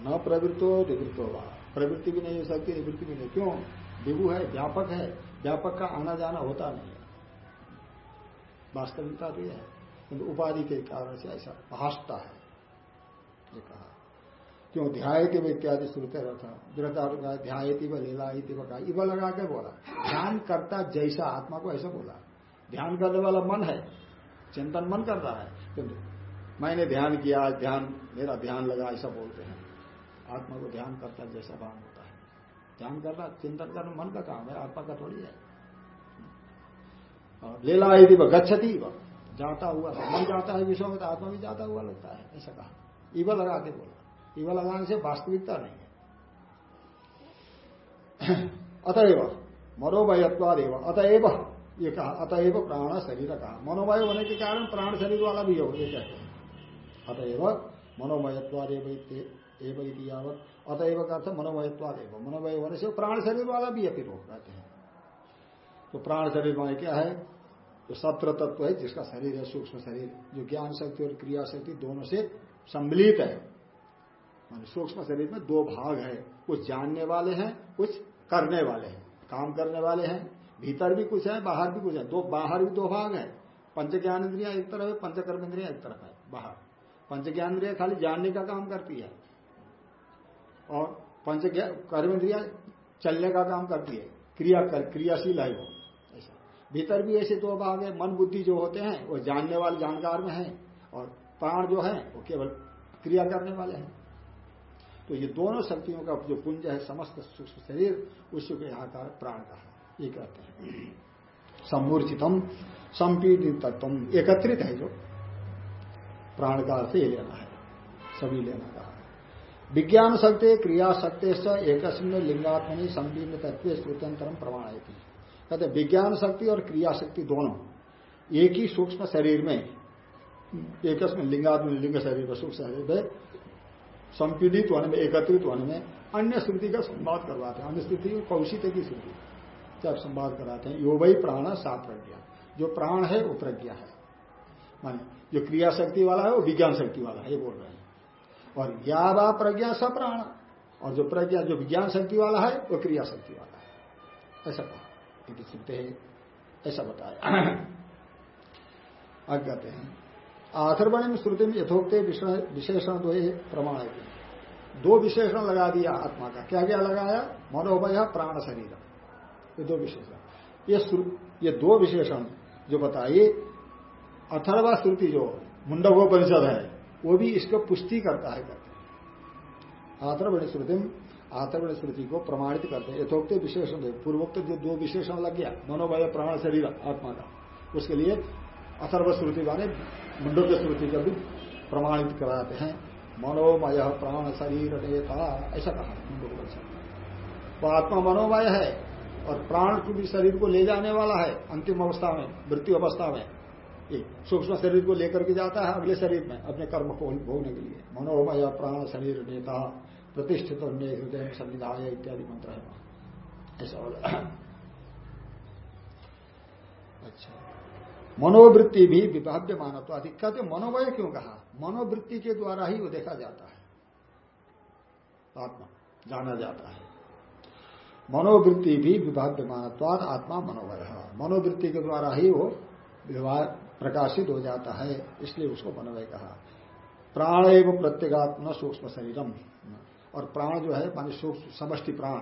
न प्रवृत्तो, निवृत्त होगा। प्रवृत्ति भी नहीं हो सकती, निवृत्ति भी नहीं। क्यों? विभु है, व्यापक है। व्यापक का आना जाना होता नहीं है। वास्तविकता यह है। किंतु उपाधि के कारण से ऐसा भाषता है। ये कहा। क्यों? ध्यायती व इत्यादि श्रुते रहता वृद्धा ध्यायती व लीलायती व कहा इव लगा के बोला। ध्यान करता जैसा आत्मा को ऐसा बोला। ध्यान करने वाला मन है, चिंतन मन कर रहा है। किंतु मैंने ध्यान किया, ध्यान, मेरा ध्यान लगा, ऐसा बोलते हैं। आत्मा को ध्यान करता जैसा भान होता है। ध्यान करना, चिंतन करना मन का काम है, आत्मा का थोड़ी है। लेला यदि वह गच्छती वह। जाता हुआ मन जाता है विषय में तो आत्मा भी जाता हुआ लगता है ऐसा कहा। ईवा लगा के बोला। ईवा लगाने से वास्तविकता नहीं है। अतएव मनोमयत्वाद एवं अतएव ये कहा अतएव प्राण शरीर कहा। मनोमय होने के कारण प्राण शरीर वाला भी हो ये कहते हैं। अतएव मनोमयत्वाद एवं यावत। अतएव का अर्थ मनोमयत्वाद एवं मनोमय होने से प्राण शरीर वाला भी है फिर कहते हैं। तो प्राण शरीर में क्या है? जो सत्र तत्व है, जिसका शरीर है, सूक्ष्म शरीर। जो ज्ञान शक्ति और क्रिया शक्ति दोनों से सम्मिलित है। सूक्ष्म शरीर में दो भाग है। कुछ जानने वाले हैं, कुछ करने वाले हैं। काम करने वाले हैं। भीतर भी कुछ है, बाहर भी कुछ है। दो, बाहर भी दो भाग है। पंच ज्ञान इंद्रिया एक तरफ़ है पंचकर्म इंद्रिया एक तरफ़ है, बाहर। पंच ज्ञान इंद्रिया खाली जानने का काम करती है। और पंच कर्म इंद्रिया चलने का काम करती है। क्रिया कर क्रियाशील है वो। भीतर भी ऐसे दो भाग है, मन बुद्धि जो होते हैं, वो जानने वाले जानकार में है और प्राण जो है, वो केवल क्रिया करने वाले हैं। तो ये दोनों शक्तियों का जो पुंज है, समस्त सूक्ष्म शरीर, उसी को यहाँ का प्राण कहा, ये कहते हैं। सम्मूर्चितम संपीडित तत्व एकत्रित है जो। प्राण का अर्थ ये लेना है, सभी लेना कहा। विज्ञान शक्ति, क्रिया शक्ति एक लिंगात्मनि संपीर्ण तत्व स्तुतंतरम प्रमाण है कहते विज्ञान शक्ति और क्रिया शक्ति दोनों एक ही सूक्ष्म शरीर में, एक लिंगात्म लिंग शरीर में, सूक्ष्म शरीर में संपीड़ित होने में, एकत्रित होने में अन्य श्रुति का संवाद करवाते हैं। अन्य श्रुति कौशित की श्रुति जब संवाद कराते हैं, यो वही प्राण सा प्रज्ञा जो प्राण है, वो प्रज्ञा है। माने जो क्रिया शक्ति वाला है, वो विज्ञान शक्ति वाला है, ये बोल रहे हैं। और या वा प्रज्ञा स प्राण। और जो प्रज्ञा, जो विज्ञान शक्ति वाला है, वो क्रिया शक्ति वाला है। ऐसा कहा। सुनते हैं, ऐसा बताया। अब कहते हैं। आथर्वण में श्रुति में यथोक्त विशेषण दो प्रमाण है दो विशेषण लगा दिया आत्मा का। क्या क्या लगाया? मनोभय, प्राण, शरीर। ये दो विशेषण। ये ये दो विशेषण जो बताइए, अथर्वा श्रुति जो मुंडकोपनिषद है, वो भी इसको पुष्टि करता है कहते आथर्वण श्रुति आथर्वण श्रुति को प्रमाणित करते हैं। यथोक्त विशेषण पूर्वोक्त जो दो विशेषण लग गया मनोभय प्राण शरीर, आत्मा का, उसके लिए अथर्व श्रुति माने मुंडक श्रुति का भी प्रमाणित कराते हैं। मनोमय प्राण शरीर नेता ऐसा कहा मुंडक वो आत्मा मनोमय है और प्राण की भी शरीर को ले जाने वाला है, अंतिम अवस्था में, मृत्यु अवस्था में। सूक्ष्म शरीर को लेकर के जाता है अगले शरीर में, अपने कर्म को भोगने के लिए। मनोमय प्राण शरीर नेता प्रतिष्ठित हृदय में संविधाय इत्यादि मंत्र है। ऐसा अच्छा। मनोवृत्ति भी विभाव्य मानव अधिक कहते मनोमय क्यों कहा? मनोवृत्ति के द्वारा ही वो देखा जाता है। आत्मा, जाना जाता है। मनोवृत्ति भी विभाव्य मानत्वाद आत्मा मनोवय मनोवृत्ति के द्वारा ही वो प्रकाशित हो जाता है, इसलिए उसको मनोवय कहा। प्राण एवं प्रत्येगात्म सूक्ष्म शरीरम। और प्राण जो है, मान सूक्ष्म समष्टि प्राण,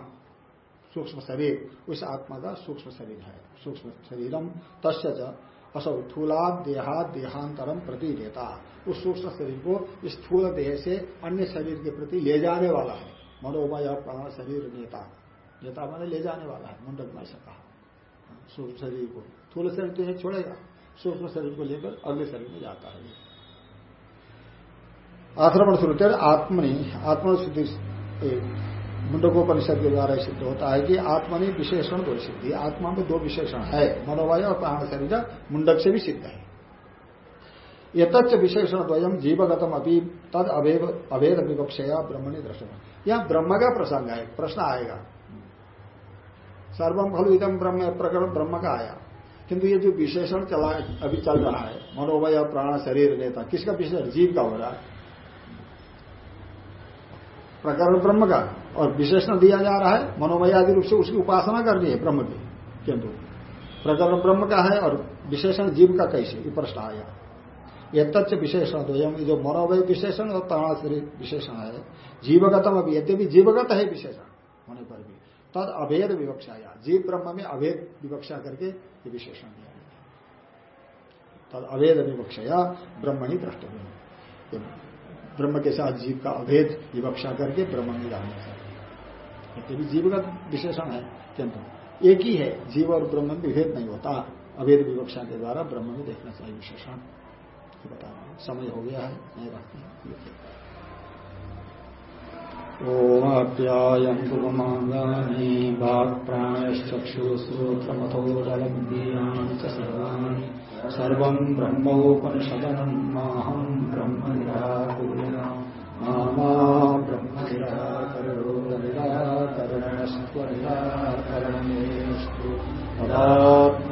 सूक्ष्म शरीर, उस आत्मा का सूक्ष्म शरीर है। सूक्ष्म शरीरम तस्य असौ थूलाद देहाद देहांतरम प्रति देता उस सूक्ष्म शरीर को इस थूल देह से अन्य शरीर के प्रति ले जाने वाला है। मनोमय प्राण शरीर नेता। नेता मैंने ले जाने वाला है, मुंडक में ऐसा कहा सूक्ष्म शरीर को थूल शरीर तो छोड़ेगा। सूक्ष्म शरीर को लेकर अगले शरीर में जाता है। आश्रमण श्रुति आत्मनि आत्मशुद्धि मुंडकोपनिषद के द्वारा सिद्ध होता है कि आत्मनि विशेषण दो सिद्धि आत्मा में दो विशेषण है, मनोवाय और प्राण शरीर, मुंडक से भी सिद्ध है। ये तच्च विशेषण द्वयम जीवगतम अभी तद अभेद अभेद विवक्षया ब्रह्मणी दर्शन यहाँ ब्रह्म का प्रसंग है, प्रश्न आएगा। सर्वम फल इदम ब्रह्म प्रकरण ब्रह्म का आया। किंतु ये जो विशेषण चला, अभी चल रहा है, मनोवय, प्राण, शरीर, नेता, किसका विशेषण? जीव का हो रहा है। प्रकरण ब्रह्म का। और विशेषण दिया जा रहा है मनोमय आदि रूप से उसकी उपासना करनी है ब्रह्म की, किंतु प्रकरण ब्रह्म का है और विशेषण जीव का कैसे? ये प्रश्न आया। यह तच्च विशेषण तो यम जो मनोवय विशेषण और प्राण शरीर विशेषण है, जीवगतम अभी, यद्यपि जीवगत है विशेषण होने पर भी, तद अभेद विवक्षाया जीव ब्रह्म में अभेद विवक्षा करके ये विशेषण दिया तद अभेद विवक्षया ब्रह्म ही द्रष्टव्य ब्रह्म के साथ जीव का अभेद विवक्षा करके ब्रह्म में जाना चाहिए ये भी जीवगत विशेषण है किंतु एक ही है, जीव और ब्रह्म में भेद नहीं होता। अभेद विवक्षा के द्वारा ब्रह्म में देखना चाहिए विशेषण। बता रहा समय हो गया है नहीं रखते हैं। ममाङ्गानि वाक्प्राणश्चक्षुश्रोत्रमथोरलम्बीयानि च सर्वाणि। सर्वम् ब्रह्मोपनिषदनम् माहम् ब्रह्म निराकुर्या मामा ब्रह्म निराकरो निराकरणस्त्वनिराकरणेस्तु पदात्मनिरते